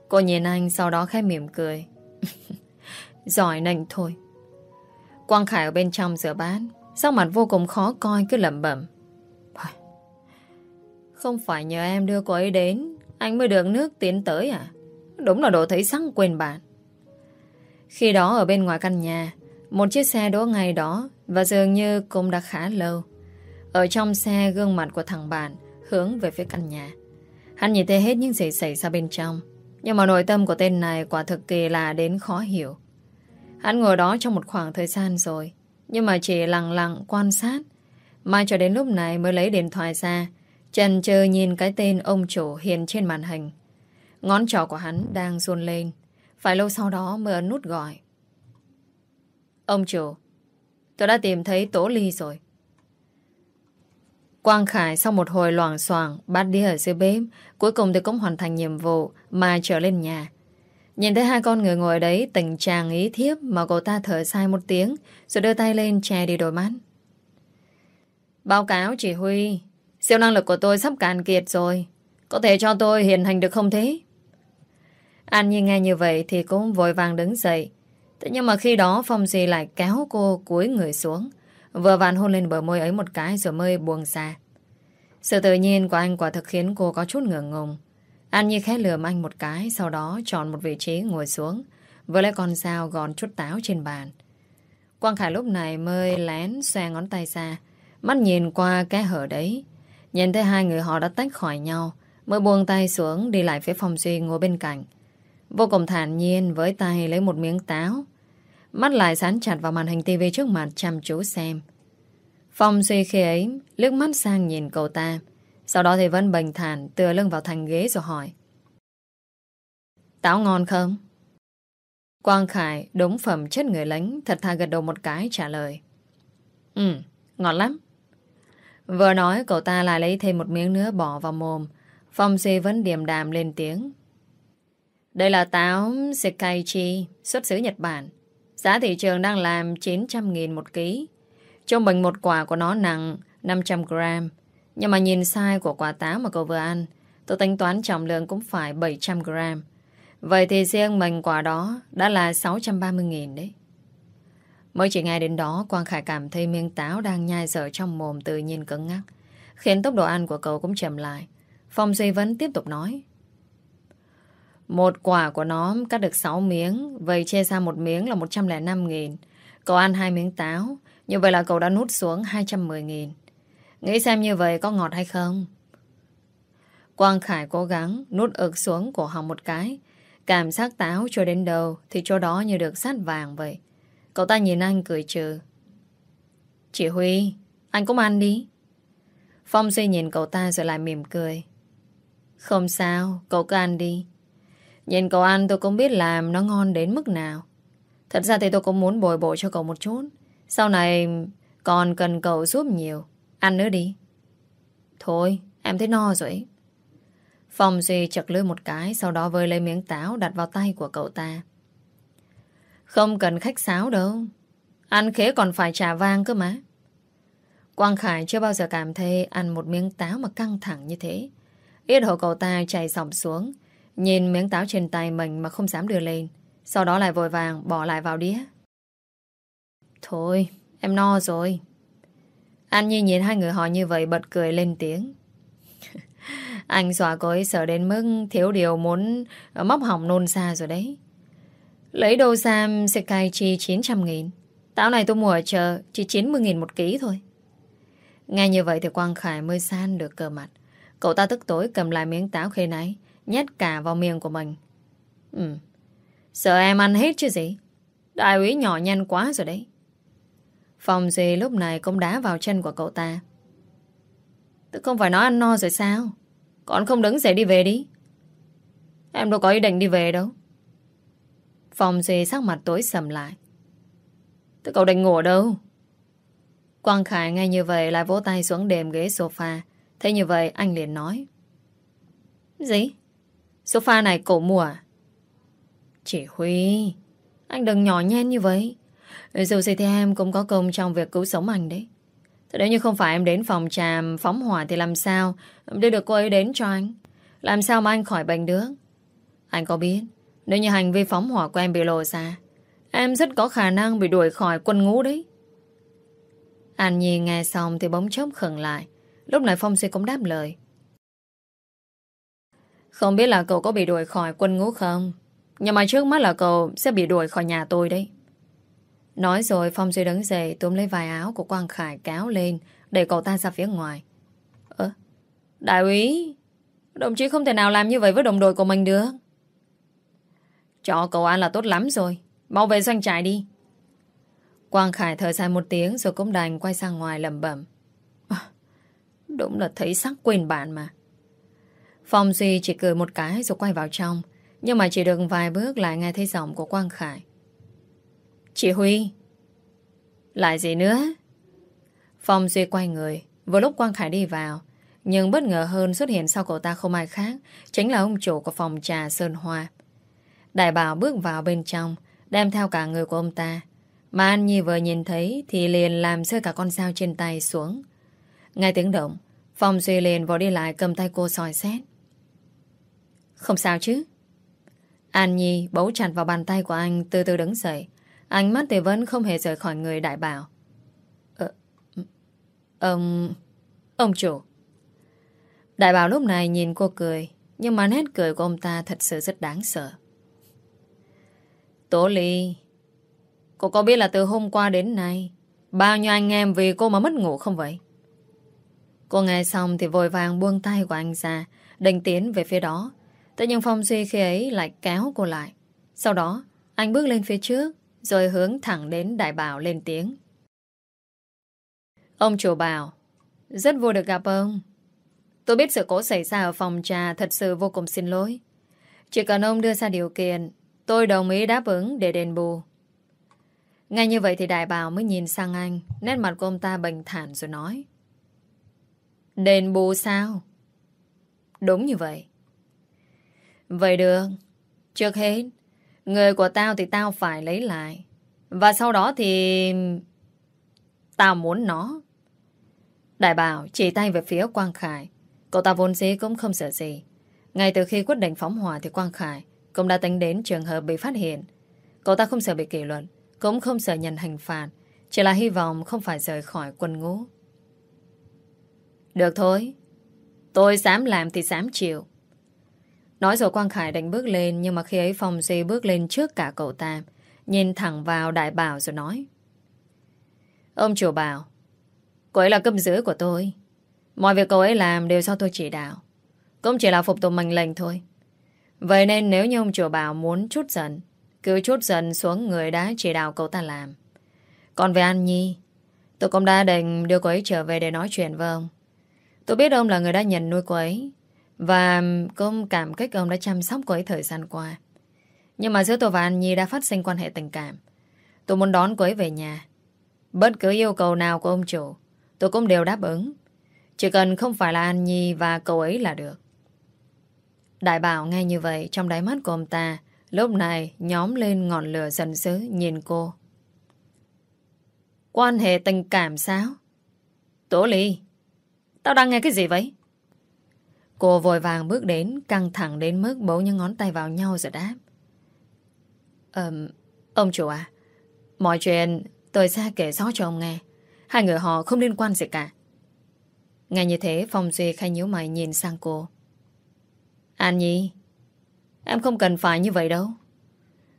Cô nhìn anh sau đó khẽ mỉm cười. Giỏi nành thôi. Quang Khải ở bên trong rửa bát, sắc mặt vô cùng khó coi cứ lẩm bẩm. Không phải nhờ em đưa cô ấy đến, anh mới được nước tiến tới à? Đúng là đồ thấy sắc quên bạn. Khi đó ở bên ngoài căn nhà, một chiếc xe đỗ ngay đó và dường như cũng đã khá lâu. Ở trong xe gương mặt của thằng bạn hướng về phía căn nhà. Hắn nhìn thấy hết những gì xảy ra bên trong. Nhưng mà nội tâm của tên này quả thực kỳ lạ đến khó hiểu. Hắn ngồi đó trong một khoảng thời gian rồi. Nhưng mà chỉ lặng lặng quan sát. Mai cho đến lúc này mới lấy điện thoại ra. Trần chờ nhìn cái tên ông chủ hiện trên màn hình. Ngón trỏ của hắn đang run lên. Phải lâu sau đó mới ấn nút gọi. Ông chủ, tôi đã tìm thấy Tố Ly rồi. Quang Khải sau một hồi loảng xoảng bắt đi ở dưới bếp, cuối cùng thì cũng hoàn thành nhiệm vụ mà trở lên nhà. Nhìn thấy hai con người ngồi đấy tình trạng ý thiếp mà cậu ta thở sai một tiếng rồi đưa tay lên che đi đôi mắt. Báo cáo chỉ Huy, siêu năng lực của tôi sắp cạn kiệt rồi. Có thể cho tôi hiện hành được không thế? An Nhi nghe như vậy thì cũng vội vàng đứng dậy. Thế nhưng mà khi đó Phong Duy lại kéo cô cúi người xuống. Vừa vàn hôn lên bờ môi ấy một cái rồi mới buông ra. Sự tự nhiên của anh quả thực khiến cô có chút ngượng ngùng. An Nhi khẽ lườm anh một cái, sau đó chọn một vị trí ngồi xuống, với lấy con dao gòn chút táo trên bàn. Quang Khải lúc này mới lén xoe ngón tay ra, mắt nhìn qua cái hở đấy. Nhìn thấy hai người họ đã tách khỏi nhau, mới buông tay xuống đi lại phía phòng Duy ngồi bên cạnh. Vô cùng thản nhiên với tay lấy một miếng táo, Mắt lại sán chặt vào màn hình tivi trước mặt chăm chú xem. Phong suy khi ấy liếc mắt sang nhìn cậu ta. Sau đó thì vẫn bình thản tựa lưng vào thành ghế rồi hỏi. Táo ngon không? Quang Khải đúng phẩm chất người lính thật thà gật đầu một cái trả lời. Ừ, ngon lắm. Vừa nói cậu ta lại lấy thêm một miếng nữa bỏ vào mồm. Phong suy vẫn điềm đàm lên tiếng. Đây là táo Sekaichi xuất xứ Nhật Bản. Giá thị trường đang làm 900.000 một ký. Trung bình một quả của nó nặng 500 gram. Nhưng mà nhìn sai của quả táo mà cậu vừa ăn, tôi tính toán trọng lượng cũng phải 700 gram. Vậy thì riêng mình quả đó đã là 630.000 đấy. Mới chỉ ngay đến đó, Quang Khải cảm thấy miếng táo đang nhai dở trong mồm tự nhiên cứng ngắc, khiến tốc độ ăn của cậu cũng chậm lại. Phong Duy vẫn tiếp tục nói. Một quả của nó cắt được 6 miếng, vậy chia ra một miếng là 105 nghìn. Cậu ăn hai miếng táo, như vậy là cậu đã nút xuống 210 nghìn. Nghĩ xem như vậy có ngọt hay không? Quang Khải cố gắng nút ực xuống cổ họng một cái. Cảm giác táo cho đến đầu thì chỗ đó như được sát vàng vậy. Cậu ta nhìn anh cười trừ. Chị Huy, anh cũng ăn đi. Phong Duy nhìn cậu ta rồi lại mỉm cười. Không sao, cậu cứ ăn đi. Nhìn cậu ăn tôi cũng biết làm nó ngon đến mức nào. Thật ra thì tôi cũng muốn bồi bổ cho cậu một chút. Sau này còn cần cậu giúp nhiều. Ăn nữa đi. Thôi, em thấy no rồi. Phong Duy chật lưỡi một cái, sau đó vơi lấy miếng táo đặt vào tay của cậu ta. Không cần khách sáo đâu. Ăn khế còn phải trả vang cơ mà. Quang Khải chưa bao giờ cảm thấy ăn một miếng táo mà căng thẳng như thế. Yết hầu cậu ta chảy sòng xuống, Nhìn miếng táo trên tay mình mà không dám đưa lên. Sau đó lại vội vàng bỏ lại vào đĩa. Thôi, Em no rồi. An Nhi nhìn hai người họ như vậy bật cười lên tiếng. Anh dọa cô ấy sợ đến mức Thiếu điều muốn móc hỏng nôn xa rồi đấy. Lấy đồ Sam Sekai chi 900 nghìn. Táo này tôi mua ở chợ Chỉ 90 nghìn một ký thôi. Nghe như vậy thì Quang Khải mới san được cờ mặt. Cậu ta tức tối cầm lại miếng táo khê nấy Nhét cả vào miệng của mình Ừ Sợ em ăn hết chứ gì Đại úy nhỏ nhanh quá rồi đấy Phòng gì lúc này cũng đá vào chân của cậu ta Tôi không phải nói ăn no rồi sao Còn không đứng dậy đi về đi. Em đâu có ý định đi về đâu. Phòng gì sắc mặt tối sầm lại. Tôi cậu định ngủ ở đâu? Quang Khải nghe như vậy lại vỗ tay xuống đệm ghế sofa. Thế như vậy anh liền nói. Gì? Sofa này cậu mua à? Chỉ Huy, anh đừng nhỏ nhen như vậy. Dù gì thì em cũng có công trong việc cứu sống anh đấy. Thế nếu như không phải em đến phòng tràm phóng hỏa thì làm sao để được cô ấy đến cho anh? Làm sao mà anh khỏi bệnh được? Anh có biết, nếu như hành vi phóng hỏa của em bị lộ ra, em rất có khả năng bị đuổi khỏi quân ngũ đấy. An Nhi nghe xong thì bóng chốc khẩn lại. Lúc này Phong Duy cũng đáp lời. Không biết là cậu có bị đuổi khỏi quân ngũ không? Nhưng mà trước mắt là cậu sẽ bị đuổi khỏi nhà tôi đấy. Nói rồi Phong Duy đứng dậy túm lấy vài áo của Quang Khải kéo lên để cậu ta ra phía ngoài. Ơ, đại úy, đồng chí không thể nào làm như vậy với đồng đội của mình được. Cho cậu ăn là tốt lắm rồi. Mau về doanh trại đi. Quang Khải thở dài một tiếng rồi cũng đành quay sang ngoài lầm bẩm. À, đúng là thấy sắc quên bạn mà. Phong Duy chỉ cười một cái rồi quay vào trong. Nhưng mà chỉ được vài bước lại nghe thấy giọng của Quang Khải. Chị Huy. Lại gì nữa? Phong Duy quay người. Vừa lúc Quang Khải đi vào. Nhưng bất ngờ hơn xuất hiện sau cậu ta không ai khác. Chính là ông chủ của phòng trà Sơn Hoa. Đại bảo bước vào bên trong. Đem theo cả người của ông ta. Mà An Nhi vừa nhìn thấy thì liền làm rơi cả con dao trên tay xuống. Nghe tiếng động, Phong Duy liền vội đi lại cầm tay cô soi xét. Không sao chứ? An Nhi bấu chặt vào bàn tay của anh từ từ đứng dậy. Ánh mắt thì vẫn không hề rời khỏi người đại bảo. Ờ, ông... Ông chủ. Đại bảo lúc này nhìn cô cười, nhưng mà nét cười của ông ta thật sự rất đáng sợ. Tố Ly, cô có biết là từ hôm qua đến nay, bao nhiêu anh em vì cô mà mất ngủ không vậy? Cô nghe xong thì vội vàng buông tay của anh ra, định tiến về phía đó. Thế nhưng Phong Duy khi ấy lại kéo cô lại. Sau đó, anh bước lên phía trước, rồi hướng thẳng đến đại bảo lên tiếng. Ông chủ bảo, rất vui được gặp ông. Tôi biết sự cố xảy ra ở phòng trà thật sự vô cùng xin lỗi. Chỉ cần ông đưa ra điều kiện, tôi đồng ý đáp ứng để đền bù. Ngay như vậy thì đại bảo mới nhìn sang anh, nét mặt của ông ta bình thản rồi nói. Đền bù sao? Đúng như vậy. Vậy được. Trước hết, người của tao thì tao phải lấy lại. Và sau đó thì... Tao muốn nó. Đại bảo chỉ tay về phía Quang Khải. Cậu ta vốn dĩ cũng không sợ gì. Ngay từ khi quyết định phóng hỏa thì Quang Khải cũng đã tính đến trường hợp bị phát hiện. Cậu ta không sợ bị kỷ luật, cũng không sợ nhận hành phạt. Chỉ là hy vọng không phải rời khỏi quân ngũ. Được thôi. Tôi dám làm thì dám chịu. Nói rồi Quang Khải đánh bước lên, Nhưng mà khi ấy Phong Duy bước lên trước cả cậu ta, Nhìn thẳng vào đại bảo rồi nói, Ông chủ bảo, Cô ấy là cấp dưới của tôi. Mọi việc cậu ấy làm đều do tôi chỉ đạo, Cũng chỉ là phục tùng mệnh lệnh thôi. Vậy nên nếu như ông chủ bảo muốn chút giận, Cứ chút giận xuống người đã chỉ đạo cậu ta làm. Còn về An Nhi, Tôi cũng đã định đưa cô ấy trở về để nói chuyện với ông. Tôi biết ông là người đã nhận nuôi cô ấy và cũng cảm kích ông đã chăm sóc cô ấy thời gian qua. Nhưng mà giữa tôi và An Nhi đã phát sinh quan hệ tình cảm. Tôi muốn đón cô ấy về nhà. Bất cứ yêu cầu nào của ông chủ, tôi cũng đều đáp ứng. Chỉ cần không phải là An Nhi và cậu ấy là được. Đại bảo nghe như vậy trong đáy mắt của ông ta lúc này nhóm lên ngọn lửa dần dữ nhìn cô. Quan hệ tình cảm sao? Tố Ly, tao đang nghe cái gì vậy? Cô vội vàng bước đến, căng thẳng đến mức bấu những ngón tay vào nhau rồi đáp. Um, ông chủ à, mọi chuyện tôi sẽ kể rõ cho ông nghe. Hai người họ không liên quan gì cả. Nghe như thế, Phong Duy khai nhíu mày nhìn sang cô. An Nhi, em không cần phải như vậy đâu.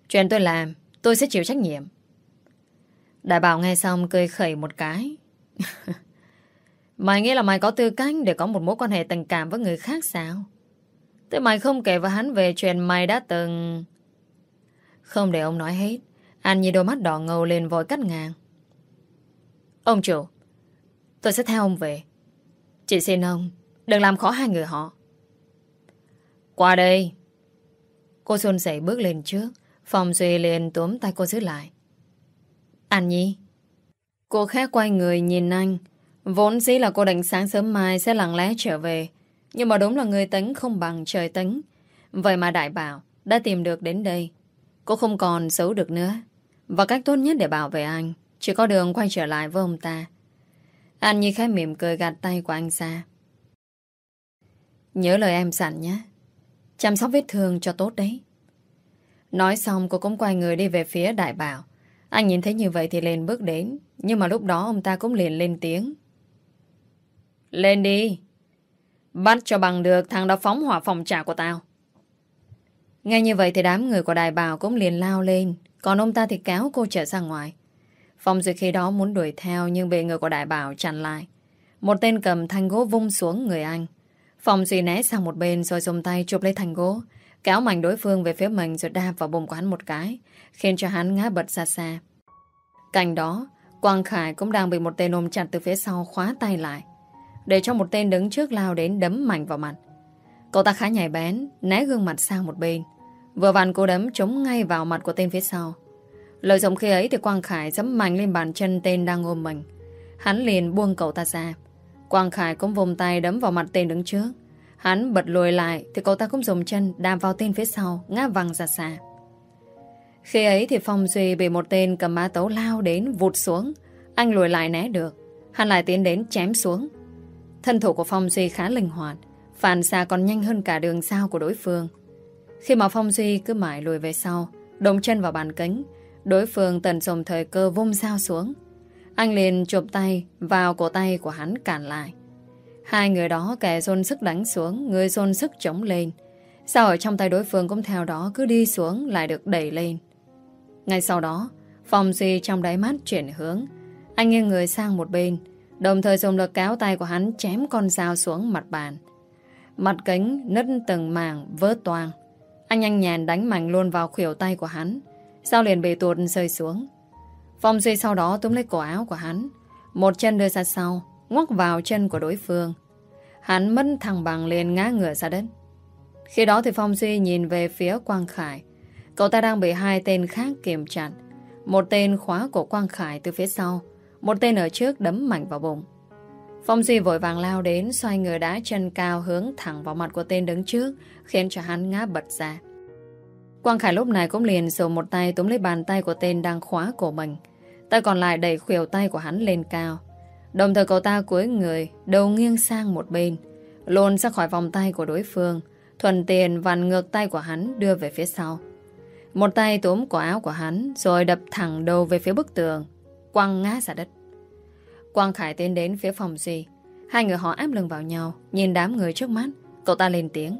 Chuyện tôi làm, tôi sẽ chịu trách nhiệm. Đại bảo nghe xong cười khẩy một cái. Mày nghĩ là mày có tư cách để có một mối quan hệ tình cảm với người khác sao? Thế mày không kể với hắn về chuyện mày đã từng... Không để ông nói hết. Anh nhìn đôi mắt đỏ ngầu lên vội cắt ngang. Ông chủ, tôi sẽ theo ông về. Chị xin ông, đừng làm khó hai người họ. Qua đây. Cô xuân sẩy bước lên trước. Phòng Duy liền túm tay cô giữ lại. Anh Nhi. Cô khẽ quay người nhìn anh. Vốn dĩ là cô định sáng sớm mai sẽ lặng lẽ trở về. Nhưng mà đúng là người tính không bằng trời tính. Vậy mà đại bảo đã tìm được đến đây. Cô không còn xấu được nữa. Và cách tốt nhất để bảo vệ anh, chỉ có đường quay trở lại với ông ta. Anh như khẽ mỉm cười gạt tay của anh ra. Nhớ lời em sẵn nhé. Chăm sóc vết thương cho tốt đấy. Nói xong, cô cũng quay người đi về phía đại bảo. Anh nhìn thấy như vậy thì lên bước đến. Nhưng mà lúc đó ông ta cũng liền lên tiếng. Lên đi. Bắt cho bằng được thằng đó phóng hỏa phòng trả của tao. Nghe như vậy thì đám người của đại bảo cũng liền lao lên. Còn ông ta thì kéo cô trở ra ngoài. Phong Duy khi đó muốn đuổi theo nhưng bị người của đại bảo chặn lại. Một tên cầm thanh gỗ vung xuống người anh. Phong Duy né sang một bên rồi dùng tay chụp lấy thanh gỗ, kéo mạnh đối phương về phía mình rồi đạp vào bụng của hắn một cái, khiến cho hắn ngã bật ra xa. Cạnh đó, Quang Khải cũng đang bị một tên ôm chặt từ phía sau khóa tay lại, để cho một tên đứng trước lao đến đấm mạnh vào mặt. Cậu ta khá nhảy bén, né gương mặt sang một bên. Vừa vặn cô đấm trúng ngay vào mặt của tên phía sau. Lợi dụng khi ấy thì Quang Khải dẫm mạnh lên bàn chân tên đang ôm mình. Hắn liền buông cậu ta ra. Quang Khải cũng vùng tay đấm vào mặt tên đứng trước. Hắn bật lùi lại thì cậu ta cũng dùng chân đạp vào tên phía sau, ngã văng ra xa. Khi ấy thì Phong Duy bị một tên cầm má tấu lao đến vụt xuống. Anh lùi lại né được. Hắn lại tiến đến chém xuống. Thân thủ của Phong Duy khá linh hoạt. Phản xạ còn nhanh hơn cả đường sao của đối phương. Khi mà Phong Duy cứ mãi lùi về sau, đồng chân vào bàn kính, đối phương tận dụng thời cơ vung dao xuống. Anh liền chụp tay vào cổ tay của hắn cản lại. Hai người đó kẻ dồn sức đánh xuống, người dồn sức chống lên. Sao ở trong tay đối phương cũng theo đó cứ đi xuống lại được đẩy lên. Ngay sau đó, Phong Duy trong đáy mắt chuyển hướng. Anh nghiêng người sang một bên, đồng thời dùng lực kéo tay của hắn chém con dao xuống mặt bàn. Mặt kính nứt từng mảng vỡ toang. Anh nhanh nhàn đánh mạnh luôn vào khuỷu tay của hắn. Sao liền bị tuột rơi xuống. Phong Duy sau đó túm lấy cổ áo của hắn. Một chân đưa ra sau, ngoắc vào chân của đối phương. Hắn mất thằng bằng liền ngã ngửa ra đất. Khi đó thì Phong Duy nhìn về phía Quang Khải. Cậu ta đang bị hai tên khác kiềm chặt. Một tên khóa cổ Quang Khải từ phía sau. Một tên ở trước đấm mạnh vào bụng. Phong Duy vội vàng lao đến xoay người đá chân cao hướng thẳng vào mặt của tên đứng trước khiến cho hắn ngã bật ra. Quang Khải lúc này cũng liền dùng một tay túm lấy bàn tay của tên đang khóa cổ mình. Tay còn lại đẩy khuỷu tay của hắn lên cao. Đồng thời cậu ta cúi người, đầu nghiêng sang một bên, lôn ra khỏi vòng tay của đối phương, thuần tiền vặn ngược tay của hắn đưa về phía sau. Một tay túm cổ áo của hắn, rồi đập thẳng đầu về phía bức tường, quăng ngã ra đất. Quang Khải tiến đến phía phòng Duy. Hai người họ áp lưng vào nhau, nhìn đám người trước mắt, cậu ta lên tiếng.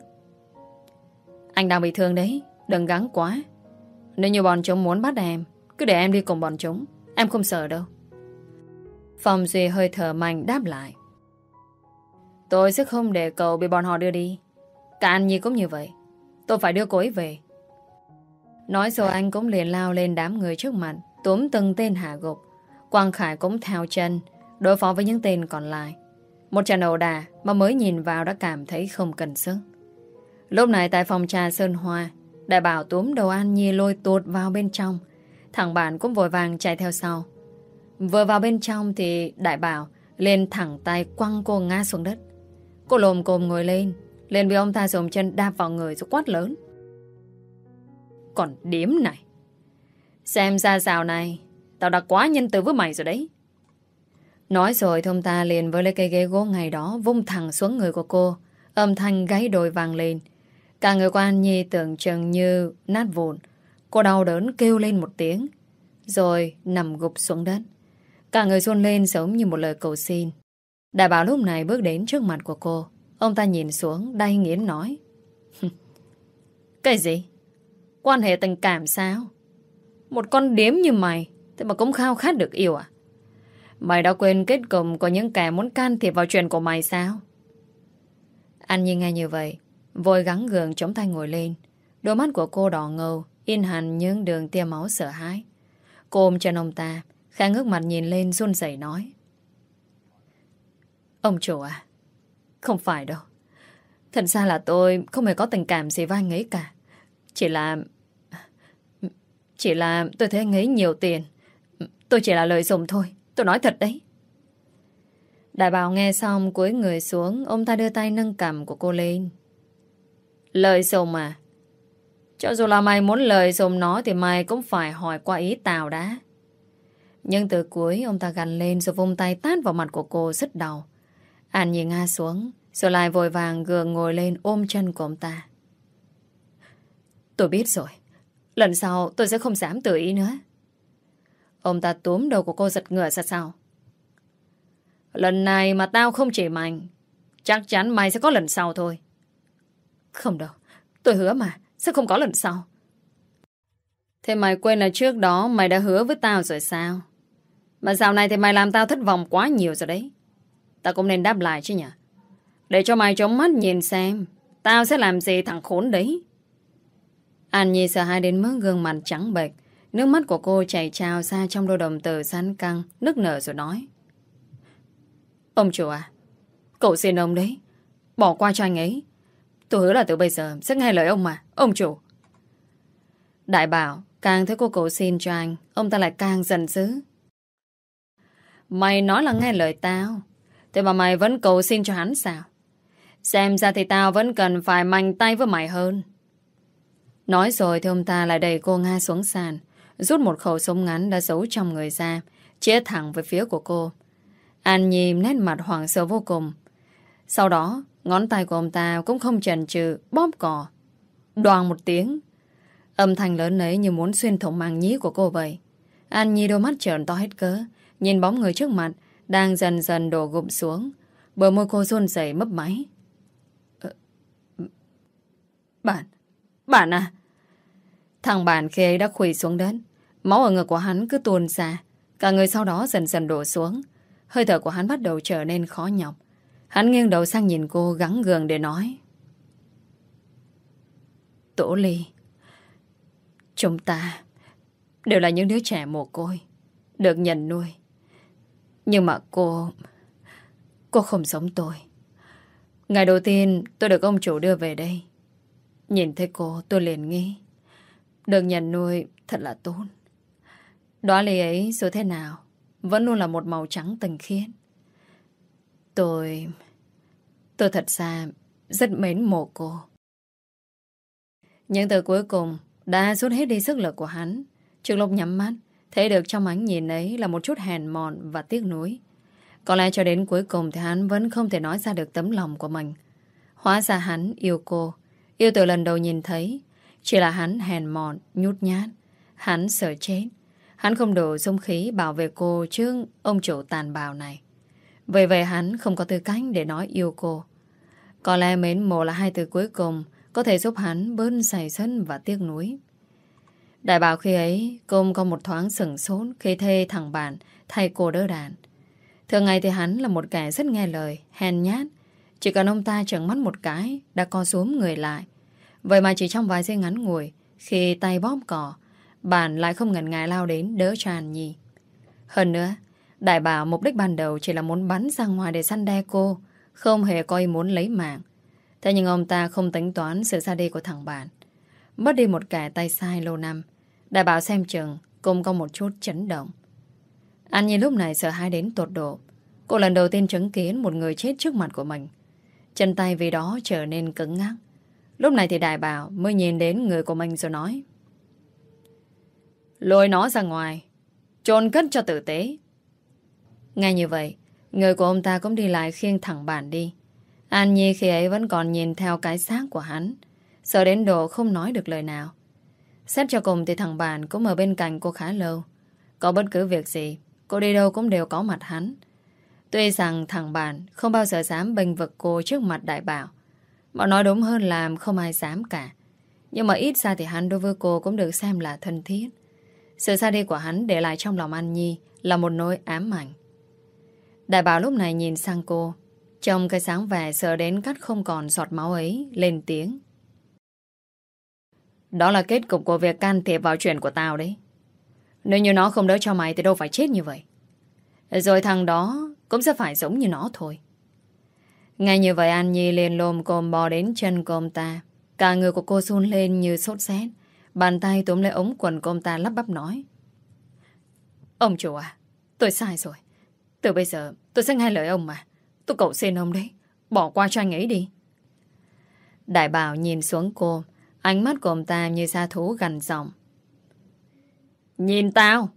Anh đang bị thương đấy, đừng gắng quá. Nếu như bọn chúng muốn bắt em, cứ để em đi cùng bọn chúng, em không sợ đâu. Phòng Duy hơi thở mạnh đáp lại. Tôi sẽ không để cậu bị bọn họ đưa đi. Cả anh Nhi cũng như vậy. Tôi phải đưa cô ấy về. Nói rồi anh cũng liền lao lên đám người trước mặt, túm từng tên hạ gục. Quang Khải cũng theo chân, đối phó với những tên còn lại. Một trận ẩu đà mà mới nhìn vào đã cảm thấy không cần sức. Lúc này tại phòng trà Sơn Hoa, đại bảo túm đầu An Nhi lôi tuột vào bên trong. Thằng bạn cũng vội vàng chạy theo sau. Vừa vào bên trong thì đại bảo lên thẳng tay quăng cô ngã xuống đất. Cô lồm cồm ngồi lên, lên bị ông ta dùng chân đạp vào người rồi quát lớn. Còn điếm này. Xem ra dạo này, tao đã quá nhân từ với mày rồi đấy. Nói rồi thông ta liền với lấy cây ghế gỗ ngày đó vung thẳng xuống người của cô. Âm thanh gáy đồi vàng lên. Cả người quan Nhi tưởng chừng như nát vụn. Cô đau đớn kêu lên một tiếng. Rồi nằm gục xuống đất. Cả người run lên giống như một lời cầu xin. Đại bảo lúc này bước đến trước mặt của cô. Ông ta nhìn xuống, đay nghiến nói. Cái gì? Quan hệ tình cảm sao? Một con điếm như mày, thế mà cũng khao khát được yêu à? Mày đã quên kết cục của những kẻ muốn can thiệp vào chuyện của mày sao? Anh nhìn nghe như vậy, vội gắng gường chống tay ngồi lên. Đôi mắt của cô đỏ ngầu, in hẳn những đường tia máu sợ hãi. Cô ôm chân ông ta, khẽ ngước mặt nhìn lên run rẩy nói. Ông chủ à, không phải đâu. Thật ra là tôi không hề có tình cảm gì với anh ấy cả. Chỉ là... Chỉ là tôi thấy anh ấy nhiều tiền. Tôi chỉ là lời dùng thôi. Tôi nói thật đấy. Đại bảo nghe xong cúi người xuống, ông ta đưa tay nâng cầm của cô lên. Lời dùng à? Cho dù là mày muốn lời dùng nó thì mày cũng phải hỏi qua ý tào đã. Nhưng từ cuối ông ta gằn lên rồi vung tay tát vào mặt của cô rất đau. An nhìn Nga xuống, rồi lại vội vàng gượng ngồi lên ôm chân của ông ta. Tôi biết rồi. Lần sau tôi sẽ không dám tự ý nữa. Ông ta túm đầu của cô giật ngửa ra sao? Lần này mà tao không chỉ mạnh, chắc chắn mày sẽ có lần sau thôi. Không đâu, tôi hứa mà, sẽ không có lần sau. Thế mày quên là trước đó mày đã hứa với tao rồi sao? Mà dạo này thì mày làm tao thất vọng quá nhiều rồi đấy. Tao cũng nên đáp lại chứ nhỉ? Để cho mày chống mắt nhìn xem Tao sẽ làm gì thằng khốn đấy An Nhi sợ hai đến mức gương mặt trắng bệch Nước mắt của cô chảy trào ra trong đôi đồng tử sán căng Nức nở rồi nói. Ông chủ à Cậu xin ông đấy Bỏ qua cho anh ấy. Tôi hứa là từ bây giờ sẽ nghe lời ông mà Ông chủ. Đại bảo Càng thấy cô cậu xin cho anh Ông ta lại càng giận dữ. Mày nói là nghe lời tao Thế mà mày vẫn cầu xin cho hắn sao? Xem ra thì tao vẫn cần phải mạnh tay với mày hơn. Nói rồi thì ông ta lại đẩy cô Nga xuống sàn, rút một khẩu súng ngắn đã giấu trong người ra, chĩa thẳng về phía của cô. An Nhi nét mặt hoảng sợ vô cùng. Sau đó, ngón tay của ông ta cũng không chần chừ bóp cỏ. Đoàn một tiếng. Âm thanh lớn ấy như muốn xuyên thủng màng nhí của cô vậy. An Nhi đôi mắt trợn to hết cớ, nhìn bóng người trước mặt đang dần dần đổ gụm xuống. Bờ môi cô run rẩy mấp máy. Ờ, bạn, bạn à Thằng bạn khi ấy đã khủy xuống đất. Máu ở ngực của hắn cứ tuôn ra. Cả người sau đó dần dần đổ xuống. Hơi thở của hắn bắt đầu trở nên khó nhọc. Hắn nghiêng đầu sang nhìn cô gắng gường để nói. Tổ ly, Chúng ta Đều là những đứa trẻ mồ côi, Được nhận nuôi. Nhưng mà cô Cô không giống tôi. Ngày đầu tiên tôi được ông chủ đưa về đây. Nhìn thấy cô tôi liền nghĩ được nhận nuôi, thật là tốt. Đó lì ấy, dù thế nào, Vẫn luôn là một màu trắng tình khiết. Tôi Tôi thật ra Rất mến mộ cô. Nhưng từ cuối cùng Đã rút hết đi sức lực của hắn. Trước lúc nhắm mắt, Thấy được trong ánh nhìn ấy là một chút hèn mòn và tiếc nuối. Có lẽ cho đến cuối cùng Thì hắn vẫn không thể nói ra được tấm lòng của mình. Hóa ra hắn yêu cô. Yêu từ lần đầu nhìn thấy chỉ là hắn hèn mọn, nhút nhát. Hắn sợ chết. Hắn không đủ dung khí bảo vệ cô trước ông chủ tàn bạo này. Về vậy hắn không có tư cách để nói yêu cô. Có lẽ mến mộ là hai từ cuối cùng Có thể giúp hắn bớt say sân và tiếc nuối. Đại bảo khi ấy Cô có một thoáng sừng sốt Khi thê thằng bạn thay cô đỡ đàn Thường ngày thì hắn là một kẻ rất nghe lời Hèn nhát. Chỉ cần ông ta chẳng mắt một cái Đã co xuống người lại Vậy mà chỉ trong vài giây ngắn ngủi, Khi tay bóp cỏ Bạn lại không ngần ngại lao đến đỡ cho Hàn Nhi. Hơn nữa, Đại bảo mục đích ban đầu chỉ là muốn bắn ra ngoài để săn đe cô, Không hề coi muốn lấy mạng. Thế nhưng ông ta không tính toán sự ra đi của thằng bạn. Mất đi một kẻ tay sai lâu năm, Đại bảo xem chừng Cũng có một chút chấn động. An Nhi lúc này sợ hãi đến tột độ. Cô lần đầu tiên chứng kiến một người chết trước mặt của mình. Chân tay vì đó trở nên cứng ngắc. Lúc này thì đại bảo mới nhìn đến người của mình rồi nói. Lôi nó ra ngoài, trôn cất cho tử tế. Ngay như vậy, người của ông ta cũng đi lại khiêng thẳng bản đi. An Nhi khi ấy vẫn còn nhìn theo cái xác của hắn, sợ đến độ không nói được lời nào. Xét cho cùng thì thằng bạn cũng ở bên cạnh cô khá lâu. Có bất cứ việc gì, cô đi đâu cũng đều có mặt hắn. Tuy rằng thằng bạn không bao giờ dám bênh vực cô trước mặt đại bảo, mà nói đúng hơn là không ai dám cả. Nhưng mà ít ra thì hắn đối với cô cũng được xem là thân thiết. Sự xa đi của hắn để lại trong lòng An Nhi là một nỗi ám ảnh. Đại bảo lúc này nhìn sang cô, trong cái sáng vẻ sợ đến cắt không còn giọt máu ấy, lên tiếng. Đó là kết cục của việc can thiệp vào chuyện của tao đấy. Nếu như nó không đỡ cho mày thì đâu phải chết như vậy. Rồi thằng đó cũng sẽ phải giống như nó thôi. Ngay như vậy An Nhi liền lồm cồm bò đến chân của ông ta. Cả người của cô run lên như sốt xét. Bàn tay túm lấy ống quần của ông ta lắp bắp nói. Ông chủ à, tôi sai rồi. Từ bây giờ tôi sẽ nghe lời ông mà. Tôi cầu xin ông đấy. Bỏ qua cho anh ấy đi. Đại bảo nhìn xuống cô. Ánh mắt của ông ta như sa thú gần giọng. Nhìn tao.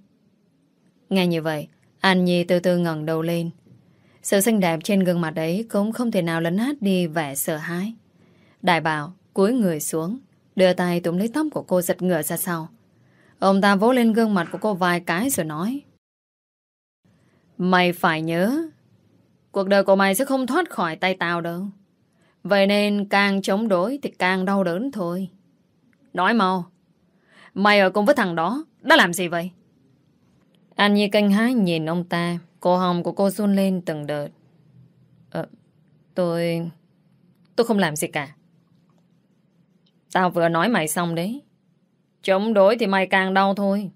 Nghe như vậy, An Nhi từ từ ngẩng đầu lên. Sự xinh đẹp trên gương mặt ấy cũng không thể nào lấn hát đi vẻ sợ hãi. Đại bảo cúi người xuống, đưa tay túm lấy tóc của cô giật ngửa ra sau. Ông ta vỗ lên gương mặt của cô vài cái rồi nói. Mày phải nhớ, cuộc đời của mày sẽ không thoát khỏi tay tao đâu. Vậy nên càng chống đối thì càng đau đớn thôi. Nói mau, mày ở cùng với thằng đó, đã làm gì vậy? An Nhi canh hái nhìn ông ta, cổ hồng của cô run lên từng đợt. Ờ, tôi... tôi không làm gì cả. Tao vừa nói mày xong đấy. Chống đối thì mày càng đau thôi.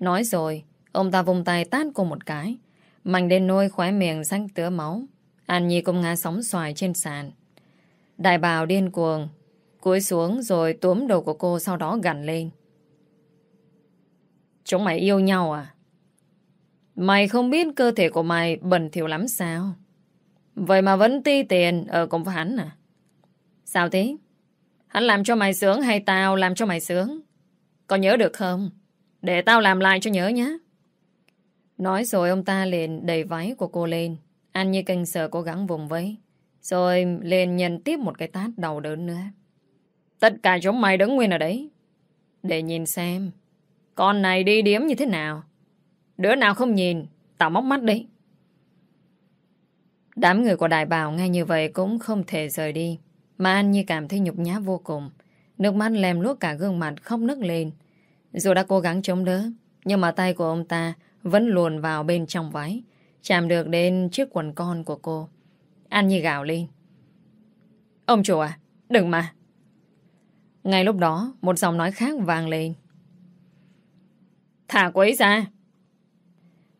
Nói rồi, ông ta vùng tay tát cô một cái. Mạnh đến nôi khóe miệng xanh tứa máu. An Nhi cũng ngã sóng xoài trên sàn. Đại bào điên cuồng, cúi xuống rồi túm đầu của cô sau đó gằn lên. Chúng mày yêu nhau à? Mày không biết cơ thể của mày bẩn thỉu lắm sao? Vậy mà vẫn ti tiền ở cùng với hắn à? Sao thế? Hắn làm cho mày sướng hay tao làm cho mày sướng? Có nhớ được không? Để tao làm lại cho nhớ nhé. Nói rồi ông ta liền đẩy váy của cô lên. An như kinh sợ cố gắng vùng vẫy. Rồi liền nhận tiếp một cái tát đầu đớn nữa. Tất cả chúng mày đứng nguyên ở đấy. Để nhìn xem. Con này đi điếm như thế nào? Đứa nào không nhìn, tao móc mắt đấy. Đám người của đại bảo nghe như vậy cũng không thể rời đi. Mà An Nhi cảm thấy nhục nhã vô cùng. Nước mắt lem luốc cả gương mặt khóc nức lên. Dù đã cố gắng chống đỡ, nhưng mà tay của ông ta vẫn luồn vào bên trong váy, chạm được đến chiếc quần con của cô. An Nhi gào lên. Ông chủ à, đừng mà. Ngay lúc đó, một giọng nói khác vang lên. Thả cô ấy ra.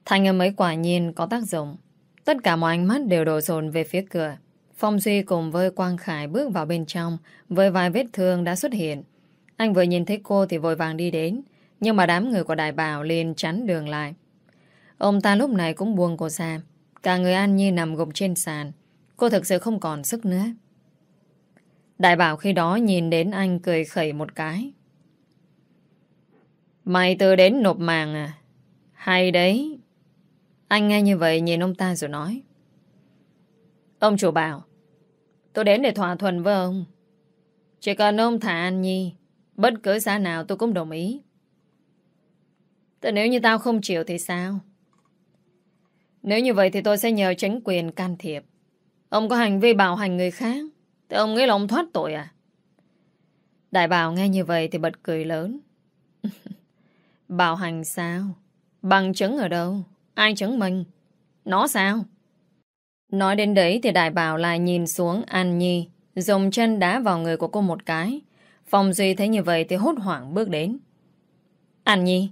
Thanh âm ấy quả nhiên có tác dụng. Tất cả mọi ánh mắt đều đổ dồn về phía cửa. Phong Duy cùng với Quang Khải bước vào bên trong, với vài vết thương đã xuất hiện. Anh vừa nhìn thấy cô thì vội vàng đi đến, nhưng mà đám người của đại bảo liền chắn đường lại. Ông ta lúc này cũng buông cô ra. Cả người An Nhi nằm gục trên sàn. Cô thực sự không còn sức nữa. Đại bảo khi đó nhìn đến anh cười khẩy một cái. Mày từ đến nộp màng à? Hay đấy. Anh nghe như vậy nhìn ông ta rồi nói. Ông chủ bảo, tôi đến để thỏa thuận với ông. Chỉ cần ông thả An Nhi, bất cứ giá nào tôi cũng đồng ý. Thế nếu như tao không chịu thì sao? Nếu như vậy thì tôi sẽ nhờ chính quyền can thiệp. Ông có hành vi bạo hành người khác, thì ông nghĩ là ông thoát tội à? Đại bảo nghe như vậy thì bật cười lớn. bạo hành sao? Bằng chứng ở đâu? Ai chứng minh? Nó sao? Nói đến đấy thì đại bảo lại nhìn xuống An Nhi, dùng chân đá vào người của cô một cái. Phòng Duy thấy như vậy thì hốt hoảng bước đến. An Nhi.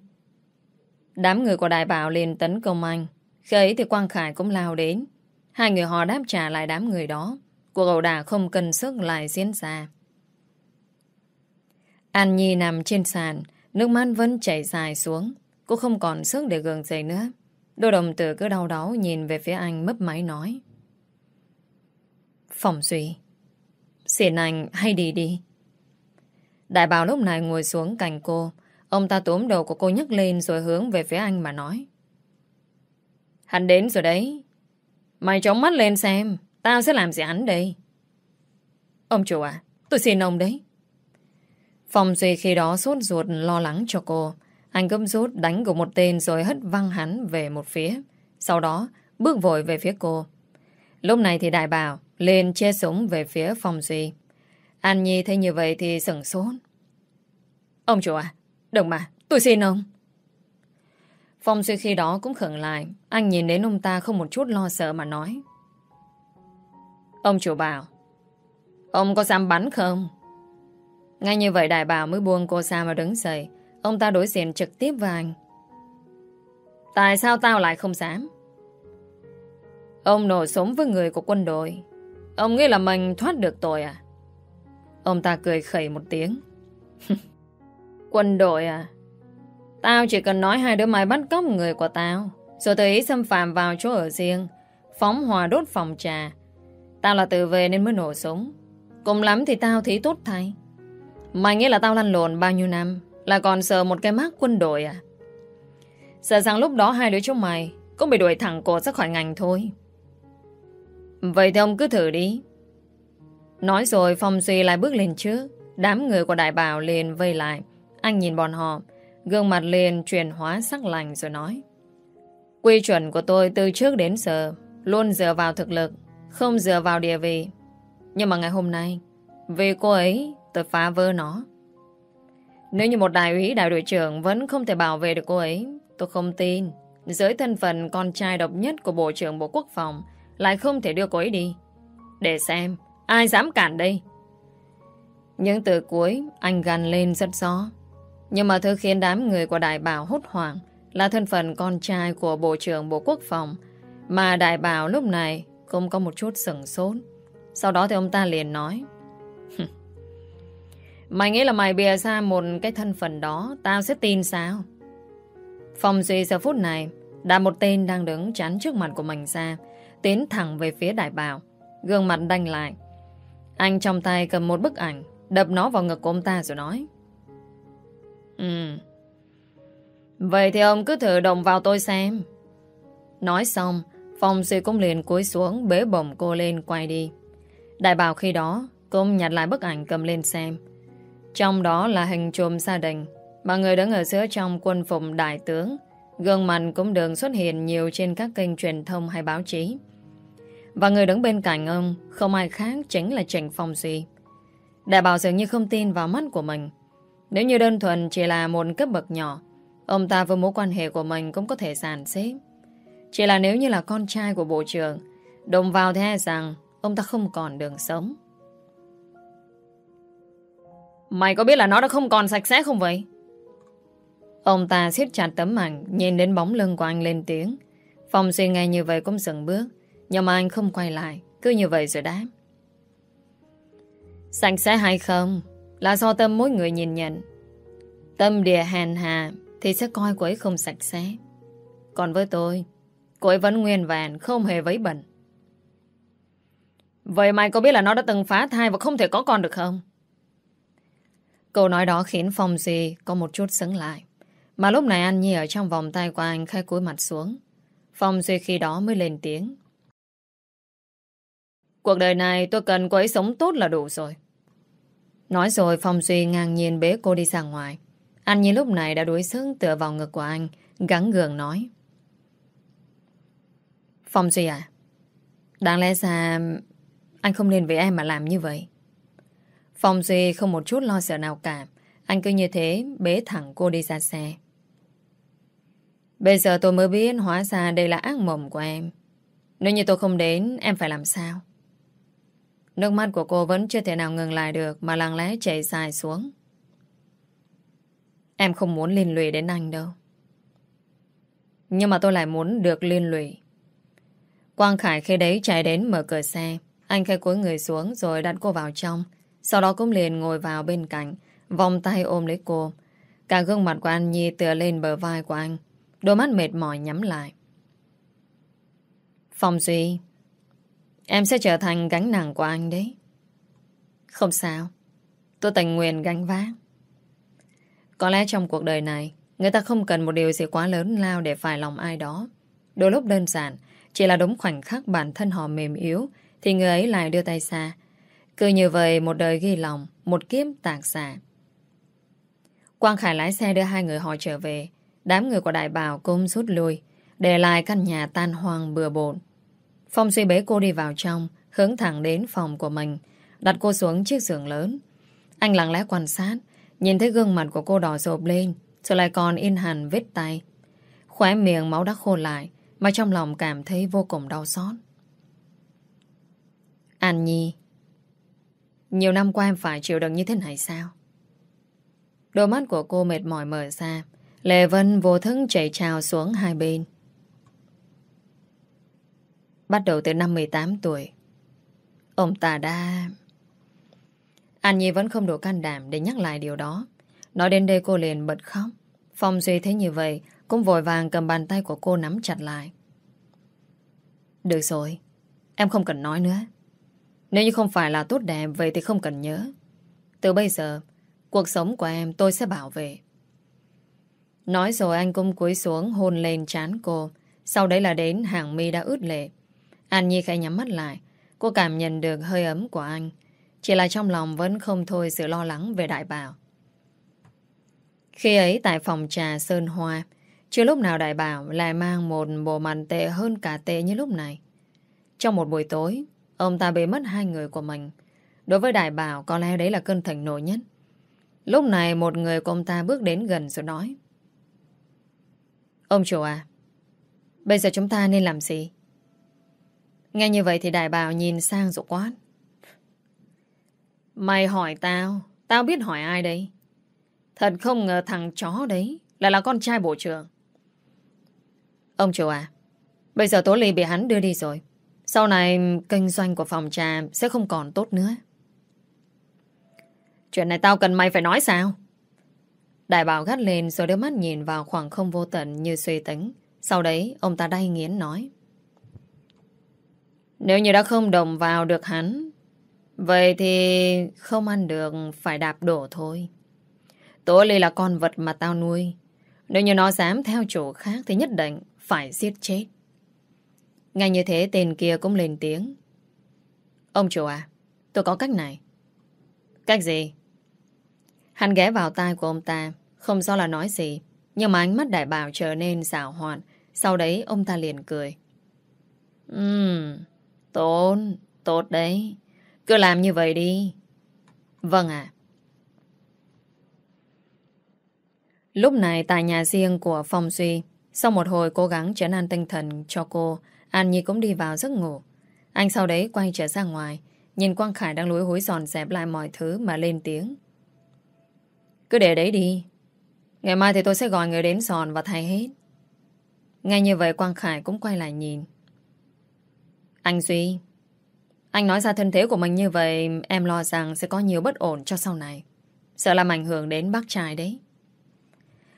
Đám người của đại bảo liền tấn công anh. Khi ấy thì Quang Khải cũng lao đến. Hai người họ đáp trả lại đám người đó. Cuộc ẩu đả không cần sức lại diễn ra. An Nhi nằm trên sàn, nước mắt vẫn chảy dài xuống. Cô không còn sức để gượng dậy nữa. Đôi đồng tử cứ đau đáu nhìn về phía anh mấp máy nói. Phòng Duy, xin anh hay đi đi. Đại bảo lúc này ngồi xuống cạnh cô. Ông ta túm đầu của cô nhấc lên rồi hướng về phía anh mà nói. Hắn đến rồi đấy. Mày chóng mắt lên xem. Tao sẽ làm gì hắn đây? Ông chủ à, tôi xin ông đấy. Phòng Duy khi đó sốt ruột lo lắng cho cô. Anh gấp rút đánh của một tên rồi hất văng hắn về một phía. Sau đó, bước vội về phía cô. Lúc này thì đại bảo lên che súng về phía phòng Duy. An Nhi thấy như vậy thì sửng sốt. Ông chủ à, đừng mà, tôi xin ông. Phong Duy khi đó cũng khẩn lại. Anh nhìn đến ông ta không một chút lo sợ mà nói. Ông chủ bảo, ông có dám bắn không? Ngay như vậy đại bảo mới buông cô xa mà đứng dậy. Ông ta đối diện trực tiếp với anh. Tại sao tao lại không dám? Ông nổ súng với người của quân đội Ông nghĩ là mình thoát được tội à? Ông ta cười khẩy một tiếng. Quân đội à? Tao chỉ cần nói hai đứa mày bắt cóc người của tao. Rồi tự ý xâm phạm vào chỗ ở riêng. Phóng hỏa đốt phòng trà. Tao là tự về nên mới nổ súng. Cùng lắm thì tao thấy tốt thay. Mày nghĩ là tao lăn lộn bao nhiêu năm là còn sợ một cái mác quân đội à? Sợ rằng lúc đó hai đứa chúng mày Cũng bị đuổi thẳng cổ ra khỏi ngành thôi. Vậy thì ông cứ thử đi. Nói rồi Phong Duy lại bước lên trước. Đám người của đại bảo liền vây lại. Anh nhìn bọn họ, Gương mặt liền chuyển hóa sắc lành rồi nói, Quy chuẩn của tôi từ trước đến giờ Luôn dựa vào thực lực, Không dựa vào địa vị. Nhưng mà ngày hôm nay, Vì cô ấy tôi phá vỡ nó. Nếu như một đại úy, đại đội trưởng Vẫn không thể bảo vệ được cô ấy, Tôi không tin. Dưới thân phận con trai độc nhất của Bộ trưởng Bộ Quốc phòng, Lại không thể đưa cô ấy đi. Để xem, Ai dám cản đây? Những từ cuối, Anh gằn lên rất rõ. Nhưng mà thứ khiến đám người của đại bảo hốt hoảng Là thân phận con trai của Bộ trưởng Bộ Quốc phòng, Mà đại bảo lúc này Cũng có một chút sửng sốt. Sau đó thì ông ta liền nói Mày nghĩ là mày bìa ra một cái thân phận đó Tao sẽ tin sao? Phong Duy giờ phút này Đã một tên đang đứng chắn trước mặt của mình ra Tiến thẳng về phía đại bảo, Gương mặt đanh lại. Anh trong tay cầm một bức ảnh Đập nó vào ngực của ông ta rồi nói. Ừ. Vậy thì ông cứ thử động vào tôi xem. Nói xong Phong Duy cũng liền cúi xuống Bế bổng cô lên quay đi. Đại bảo khi đó Cũng nhặt lại bức ảnh cầm lên xem trong đó là hình chùm gia đình, Mà người đứng ở giữa trong quân phục đại tướng. Gương mặt cũng đường xuất hiện nhiều trên các kênh truyền thông hay báo chí. Và người đứng bên cạnh ông, Không ai khác chính là Trịnh Phong Duy. Đại bảo dường như không tin vào mắt của mình. Nếu như đơn thuần chỉ là một cấp bậc nhỏ, Ông ta với mối quan hệ của mình cũng có thể sàn xếp. Chỉ là nếu như là con trai của bộ trưởng Đồng vào thế e rằng Ông ta không còn đường sống. Mày có biết là nó đã không còn sạch sẽ không vậy? Ông ta siết chặt tấm màn, Nhìn đến bóng lưng của anh lên tiếng. Phong suy ngay như vậy cũng dừng bước Nhưng mà anh không quay lại Cứ như vậy rồi đáp. Sạch sẽ hay không Là do tâm mỗi người nhìn nhận. Tâm địa hèn hà Thì sẽ coi cô ấy không sạch sẽ. Còn với tôi Cô ấy vẫn nguyên vẹn Không hề vấy bẩn. Vậy mày có biết là nó đã từng phá thai Và không thể có con được không? Câu nói đó khiến Phong Duy có một chút sững lại. Mà lúc này An Nhi ở trong vòng tay của anh khai cúi mặt xuống. Phong Duy khi đó mới lên tiếng. Cuộc đời này tôi cần cô ấy sống tốt là đủ rồi. Nói rồi Phong Duy ngang nhiên bế cô đi ra ngoài. An Nhi lúc này đã đuối sướng tựa vào ngực của anh, gắn gường nói. Phong Duy à, đáng lẽ ra anh không nên vì em mà làm như vậy. Phong Duy không một chút lo sợ nào cả. Anh cứ như thế bế thẳng cô đi ra xe. Bây giờ tôi mới biết hóa ra đây là ác mộng của em. Nếu như tôi không đến, em phải làm sao? Nước mắt của cô vẫn chưa thể nào ngừng lại được mà lặng lẽ chảy dài xuống. Em không muốn liên lụy đến anh đâu. Nhưng mà tôi lại muốn được liên lụy. Quang Khải khi đấy chạy đến mở cửa xe. Anh khai cúi người xuống rồi đặt cô vào trong. Sau đó cũng liền ngồi vào bên cạnh, Vòng tay ôm lấy cô. Cả gương mặt của anh Nhi tựa lên bờ vai của anh, Đôi mắt mệt mỏi nhắm lại. Phong Duy, Em sẽ trở thành gánh nặng của anh đấy. Không sao, Tôi tình nguyện gánh vác. Có lẽ trong cuộc đời này, Người ta không cần một điều gì quá lớn lao Để phải lòng ai đó. Đôi lúc đơn giản, Chỉ là đúng khoảnh khắc bản thân họ mềm yếu, Thì người ấy lại đưa tay xa cứ như vậy một đời ghi lòng, Một kiếp tạc xạ. Quang Khải lái xe đưa hai người họ trở về. Đám người của đại bảo cũng rút lui, Để lại căn nhà tan hoang bừa bộn. Phong suy bế cô đi vào trong, Hướng thẳng đến phòng của mình, Đặt cô xuống chiếc giường lớn. Anh lặng lẽ quan sát, Nhìn thấy gương mặt của cô đỏ rộp lên, Rồi lại còn in hẳn vết tay. Khóe miệng máu đã khô lại, Mà trong lòng cảm thấy vô cùng đau xót. An Nhi nhiều năm qua em phải chịu đựng như thế này sao? Đôi mắt của cô mệt mỏi mở ra. Lệ Vân vô thức chảy trào xuống hai bên. Bắt đầu từ năm 18 tuổi, Ông ta đã... An Nhi vẫn không đủ can đảm để nhắc lại điều đó. Nói đến đây cô liền bật khóc. Phong Duy thấy như vậy, cũng vội vàng cầm bàn tay của cô nắm chặt lại. Được rồi, em không cần nói nữa. Nếu như không phải là tốt đẹp, vậy thì không cần nhớ. Từ bây giờ, cuộc sống của em tôi sẽ bảo vệ. Nói rồi anh cũng cúi xuống hôn lên trán cô. Sau đấy là đến hàng mi đã ướt lệ. An Nhi khẽ nhắm mắt lại. Cô cảm nhận được hơi ấm của anh. Chỉ là trong lòng vẫn không thôi sự lo lắng về đại bảo. Khi ấy tại phòng trà Sơn Hoa, chưa lúc nào đại bảo lại mang một bộ mặt tệ hơn cả tệ như lúc này. Trong một buổi tối, ông ta bị mất hai người của mình. Đối với đại bảo, có lẽ đấy là cơn thịnh nổi nhất. Lúc này một người của ông ta bước đến gần rồi nói. Ông chủ à, bây giờ chúng ta nên làm gì? Nghe như vậy thì đại bảo nhìn sang rồi quát. Mày hỏi tao, tao biết hỏi ai đấy Thật không ngờ thằng chó đấy lại là con trai bộ trưởng. Ông chủ à, bây giờ Tố Ly bị hắn đưa đi rồi. Sau này kinh doanh của phòng trà sẽ không còn tốt nữa. Chuyện này tao cần mày phải nói sao? Đại bảo gắt lên rồi đưa mắt nhìn vào khoảng không vô tận như suy tính. Sau đấy, ông ta đay nghiến nói. Nếu như đã không đồng vào được hắn, vậy thì không ăn được phải đạp đổ thôi. Tố Ly là con vật mà tao nuôi. Nếu như nó dám theo chủ khác thì nhất định phải giết chết. Ngay như thế tên kia cũng lên tiếng. Ông chủ à, tôi có cách này. Cách gì? Hắn ghé vào tai của ông ta, không rõ là nói gì, nhưng mà ánh mắt đại bảo trở nên xảo hoạn, Sau đấy ông ta liền cười. Ừm, tốt, tốt đấy. Cứ làm như vậy đi. Vâng ạ. Lúc này tại nhà riêng của Phong Duy, sau một hồi cố gắng trấn an tinh thần cho cô, An Nhi cũng đi vào giấc ngủ. Anh sau đấy quay trở ra ngoài, nhìn Quang Khải đang lối hối dọn dẹp lại mọi thứ mà lên tiếng. Cứ để đấy đi. Ngày mai thì tôi sẽ gọi người đến dọn và thay hết. Ngay như vậy Quang Khải cũng quay lại nhìn. Anh Duy, anh nói ra thân thế của mình như vậy, em lo rằng sẽ có nhiều bất ổn cho sau này. Sợ làm ảnh hưởng đến bác trai đấy.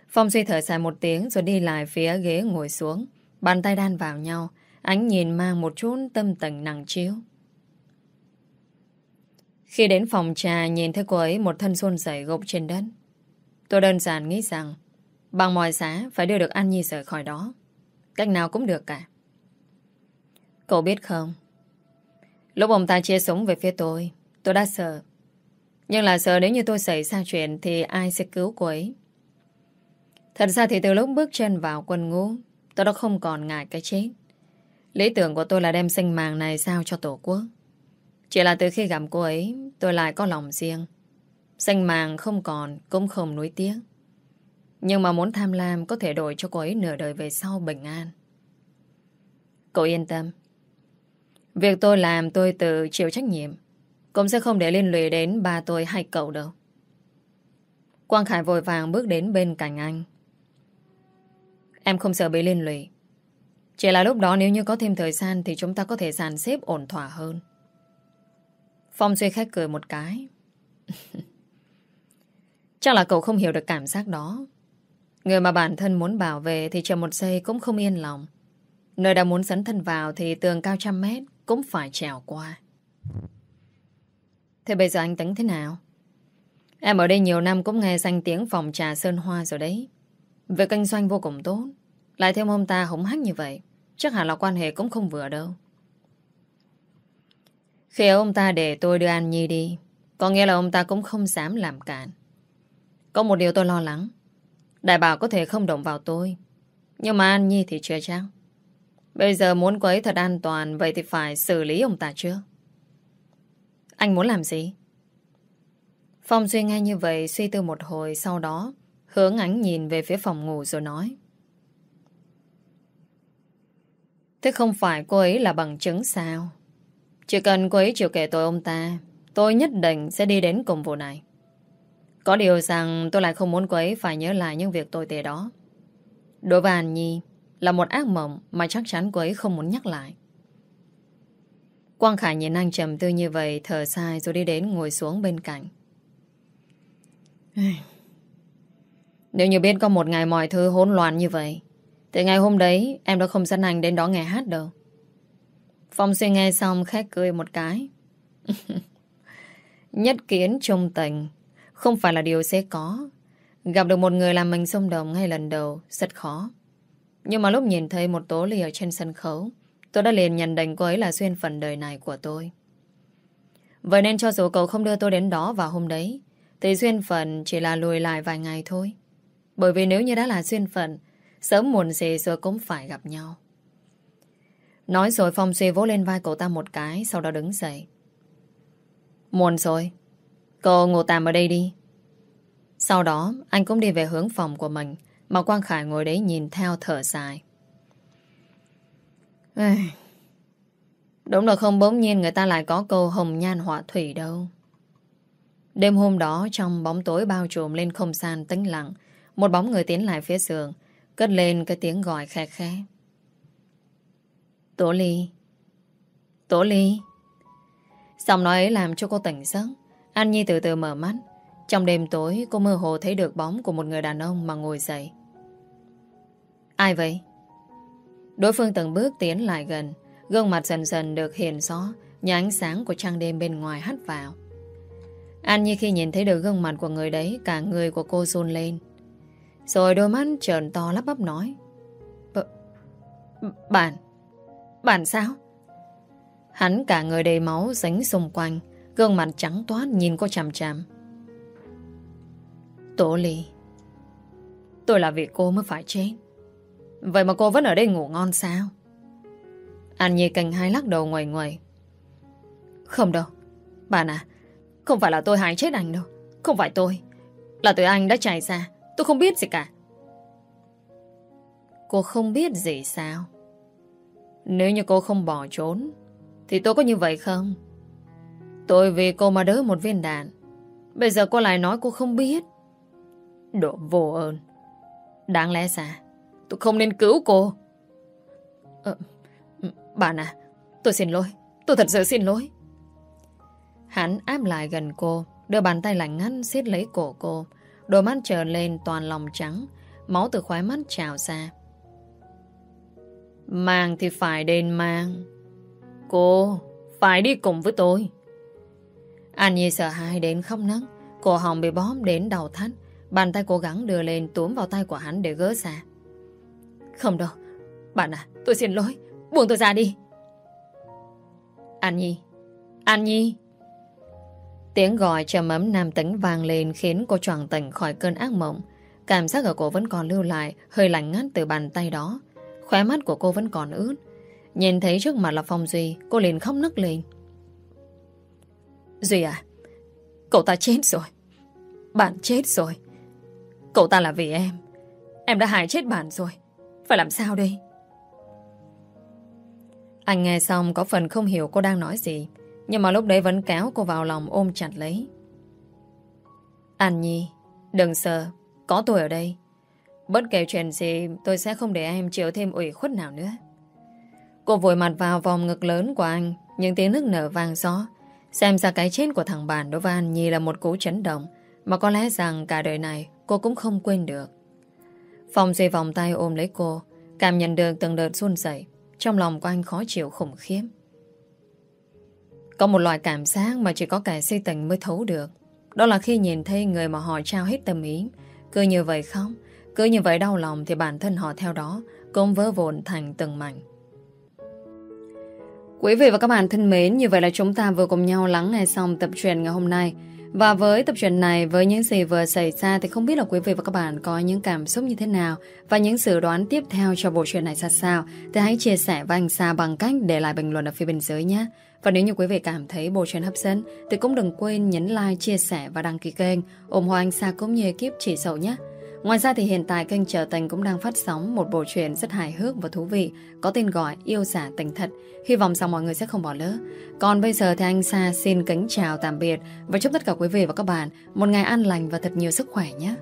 Phong Duy thở dài một tiếng rồi đi lại phía ghế ngồi xuống. Bàn tay đan vào nhau. Ánh nhìn mang một chút tâm tình nặng chiếu. Khi đến phòng trà nhìn thấy cô ấy một thân xuân dậy gục trên đất. Tôi đơn giản nghĩ rằng bằng mọi giá phải đưa được An Nhi rời khỏi đó. Cách nào cũng được cả. Cậu biết không? Lúc ông ta chia súng về phía tôi, tôi đã sợ. Nhưng là sợ nếu như tôi xảy ra chuyện thì ai sẽ cứu cô ấy? Thật ra thì từ lúc bước chân vào quân ngũ, tôi đã không còn ngại cái chết. Lý tưởng của tôi là đem sinh mạng này sao cho tổ quốc. Chỉ là từ khi gặp cô ấy, tôi lại có lòng riêng. Sinh mạng không còn, cũng không nuối tiếc. Nhưng mà muốn tham lam có thể đổi cho cô ấy nửa đời về sau bình an. Cậu yên tâm. Việc tôi làm tôi tự chịu trách nhiệm. Cũng sẽ không để liên lụy đến ba tôi hay cậu đâu. Quang Khải vội vàng bước đến bên cạnh anh. Em không sợ bị liên lụy. Chỉ là lúc đó nếu như có thêm thời gian thì chúng ta có thể dàn xếp ổn thỏa hơn. Phong Duy khách cười một cái. Chắc là cậu không hiểu được cảm giác đó. Người mà bản thân muốn bảo vệ thì chờ một giây cũng không yên lòng. Nơi đã muốn dẫn thân vào thì tường cao trăm mét cũng phải trèo qua. Thế bây giờ anh tính thế nào? Em ở đây nhiều năm cũng nghe danh tiếng phòng trà Sơn Hoa rồi đấy. Việc kinh doanh vô cùng tốt. Lại thêm ông ta hống hách như vậy. Chắc hẳn là quan hệ cũng không vừa đâu. Khi ông ta để tôi đưa An Nhi đi, có nghĩa là ông ta cũng không dám làm cản. Có một điều tôi lo lắng. Đại bảo có thể không động vào tôi. Nhưng mà An Nhi thì chưa chắc. Bây giờ muốn cô ấy thật an toàn, vậy thì phải xử lý ông ta trước. Anh muốn làm gì? Phong Duy nghe như vậy suy tư một hồi sau đó hướng ánh nhìn về phía phòng ngủ rồi nói. Thế không phải cô ấy là bằng chứng sao? Chỉ cần cô ấy chịu kể tội ông ta, tôi nhất định sẽ đi đến cùng vụ này. Có điều rằng tôi lại không muốn cô ấy phải nhớ lại những việc tồi tệ đó. Đối với An Nhi là một ác mộng mà chắc chắn cô ấy không muốn nhắc lại. Quang Khải nhìn anh trầm tư như vậy Thở dài rồi đi đến ngồi xuống bên cạnh Nếu như biết có một ngày mọi thứ hỗn loạn như vậy thì ngày hôm đấy, Em đã không dẫn anh đến đó nghe hát đâu. Phong suy nghe xong khét cười một cái. Nhất kiến trung tình, Không phải là điều sẽ có. Gặp được một người làm mình xung động ngay lần đầu, Rất khó. Nhưng mà lúc nhìn thấy một tố lì ở trên sân khấu, Tôi đã liền nhận định cô ấy là xuyên phần đời này của tôi. Vậy nên cho dù cậu không đưa tôi đến đó vào hôm đấy, Thì xuyên phần chỉ là lùi lại vài ngày thôi. Bởi vì nếu như đã là xuyên phần Sớm muộn gì rồi cũng phải gặp nhau. Nói rồi Phong suy vỗ lên vai cậu ta một cái Sau đó đứng dậy. Muộn rồi Cô ngủ tạm ở đây đi. Sau đó anh cũng đi về hướng phòng của mình Mà Quang Khải ngồi đấy nhìn theo thở dài. Ê, Đúng là không bỗng nhiên người ta lại có câu hồng nhan họa thủy đâu. Đêm hôm đó trong bóng tối bao trùm lên không gian tĩnh lặng Một bóng người tiến lại phía giường. Cất lên cái tiếng gọi khẽ khẽ. Tổ ly. Tổ ly. Giọng nói ấy làm cho cô tỉnh giấc. An Nhi từ từ mở mắt. Trong đêm tối, cô mơ hồ thấy được bóng Của một người đàn ông mà ngồi dậy. Ai vậy? Đối phương từng bước tiến lại gần. Gương mặt dần dần được hiện rõ Nhờ ánh sáng của trăng đêm bên ngoài hắt vào. An Nhi khi nhìn thấy được gương mặt của người đấy, Cả người của cô run lên. Rồi đôi mắt trợn to lắp bắp nói. B Bạn Bạn sao? Hắn cả người đầy máu dính xung quanh, Gương mặt trắng toát nhìn cô chằm chằm. Tổ ly Tôi là vì cô mới phải chết. Vậy mà cô vẫn ở đây ngủ ngon sao? An Nhi cành hai lắc đầu ngoài ngoài Không đâu, Bạn à Không phải là tôi hại chết anh đâu, Không phải tôi, Là từ anh đã chạy ra. Tôi không biết gì cả. Cô không biết gì sao? Nếu như cô không bỏ trốn Thì tôi có như vậy không? Tôi vì cô mà đỡ một viên đạn. Bây giờ cô lại nói cô không biết. Đồ vô ơn. Đáng lẽ ra Tôi không nên cứu cô. Ờ, Bạn à Tôi xin lỗi. Tôi thật sự xin lỗi. Hắn áp lại gần cô Đưa bàn tay lạnh ngắt siết lấy cổ cô. Đôi mắt trở lên toàn lòng trắng, Máu từ khóe mắt trào ra. Mang thì phải đền mang. Cô, Phải đi cùng với tôi. An Nhi sợ hãi đến khóc nấc, Cổ họng bị bóm đến đầu thắt. Bàn tay cố gắng đưa lên túm vào tay của hắn để gỡ ra. Không đâu, Bạn à tôi xin lỗi, Buông tôi ra đi. An Nhi An Nhi. Tiếng gọi trầm ấm nam tính vang lên Khiến cô choàng tỉnh khỏi cơn ác mộng. Cảm giác ở cô vẫn còn lưu lại, Hơi lạnh ngắt từ bàn tay đó. Khóe mắt của cô vẫn còn ướt. Nhìn thấy trước mặt là Phong Duy, Cô liền khóc nức lên. Duy à Cậu ta chết rồi. Bạn chết rồi. Cậu ta là vì em. Em đã hại chết bạn rồi. Phải làm sao đây? Anh nghe xong có phần không hiểu cô đang nói gì. Nhưng mà lúc đấy vẫn kéo cô vào lòng ôm chặt lấy An Nhi Đừng sợ Có tôi ở đây Bất kể chuyện gì tôi sẽ không để em chịu thêm ủy khuất nào nữa Cô vội mặt vào vòng ngực lớn của anh Những tiếng nước nở vang gió Xem ra cái chết của thằng bạn đối với An Nhi là một cú chấn động mà có lẽ rằng cả đời này cô cũng không quên được. Phong Duy vòng tay ôm lấy cô, cảm nhận được từng đợt run dậy, trong lòng của anh khó chịu khủng khiếp. Có một loại cảm giác mà chỉ có kẻ si tình mới thấu được. Đó là khi nhìn thấy người mà họ trao hết tâm ý. Cứ như vậy không? Cứ như vậy đau lòng thì bản thân họ theo đó cũng vỡ vụn thành từng mảnh. Quý vị và các bạn thân mến, như vậy là chúng ta vừa cùng nhau lắng nghe xong tập truyền ngày hôm nay. Và với tập truyện này, với những gì vừa xảy ra thì không biết là quý vị và các bạn có những cảm xúc như thế nào và những dự đoán tiếp theo cho bộ truyện này ra sao thì hãy chia sẻ với anh Sa bằng cách để lại bình luận ở phía bên dưới nhé. Và nếu như quý vị cảm thấy bộ truyện hấp dẫn thì cũng đừng quên nhấn like, chia sẻ và đăng ký kênh ủng hộ anh Sa cũng như ekip chỉ sầu nhé. Ngoài ra thì hiện tại kênh Trở Tình cũng đang phát sóng một bộ truyện rất hài hước và thú vị, có tên gọi Yêu giả tình thật. Hy vọng rằng mọi người sẽ không bỏ lỡ. Còn bây giờ thì anh Sa xin kính chào tạm biệt và chúc tất cả quý vị và các bạn một ngày an lành và thật nhiều sức khỏe nhé.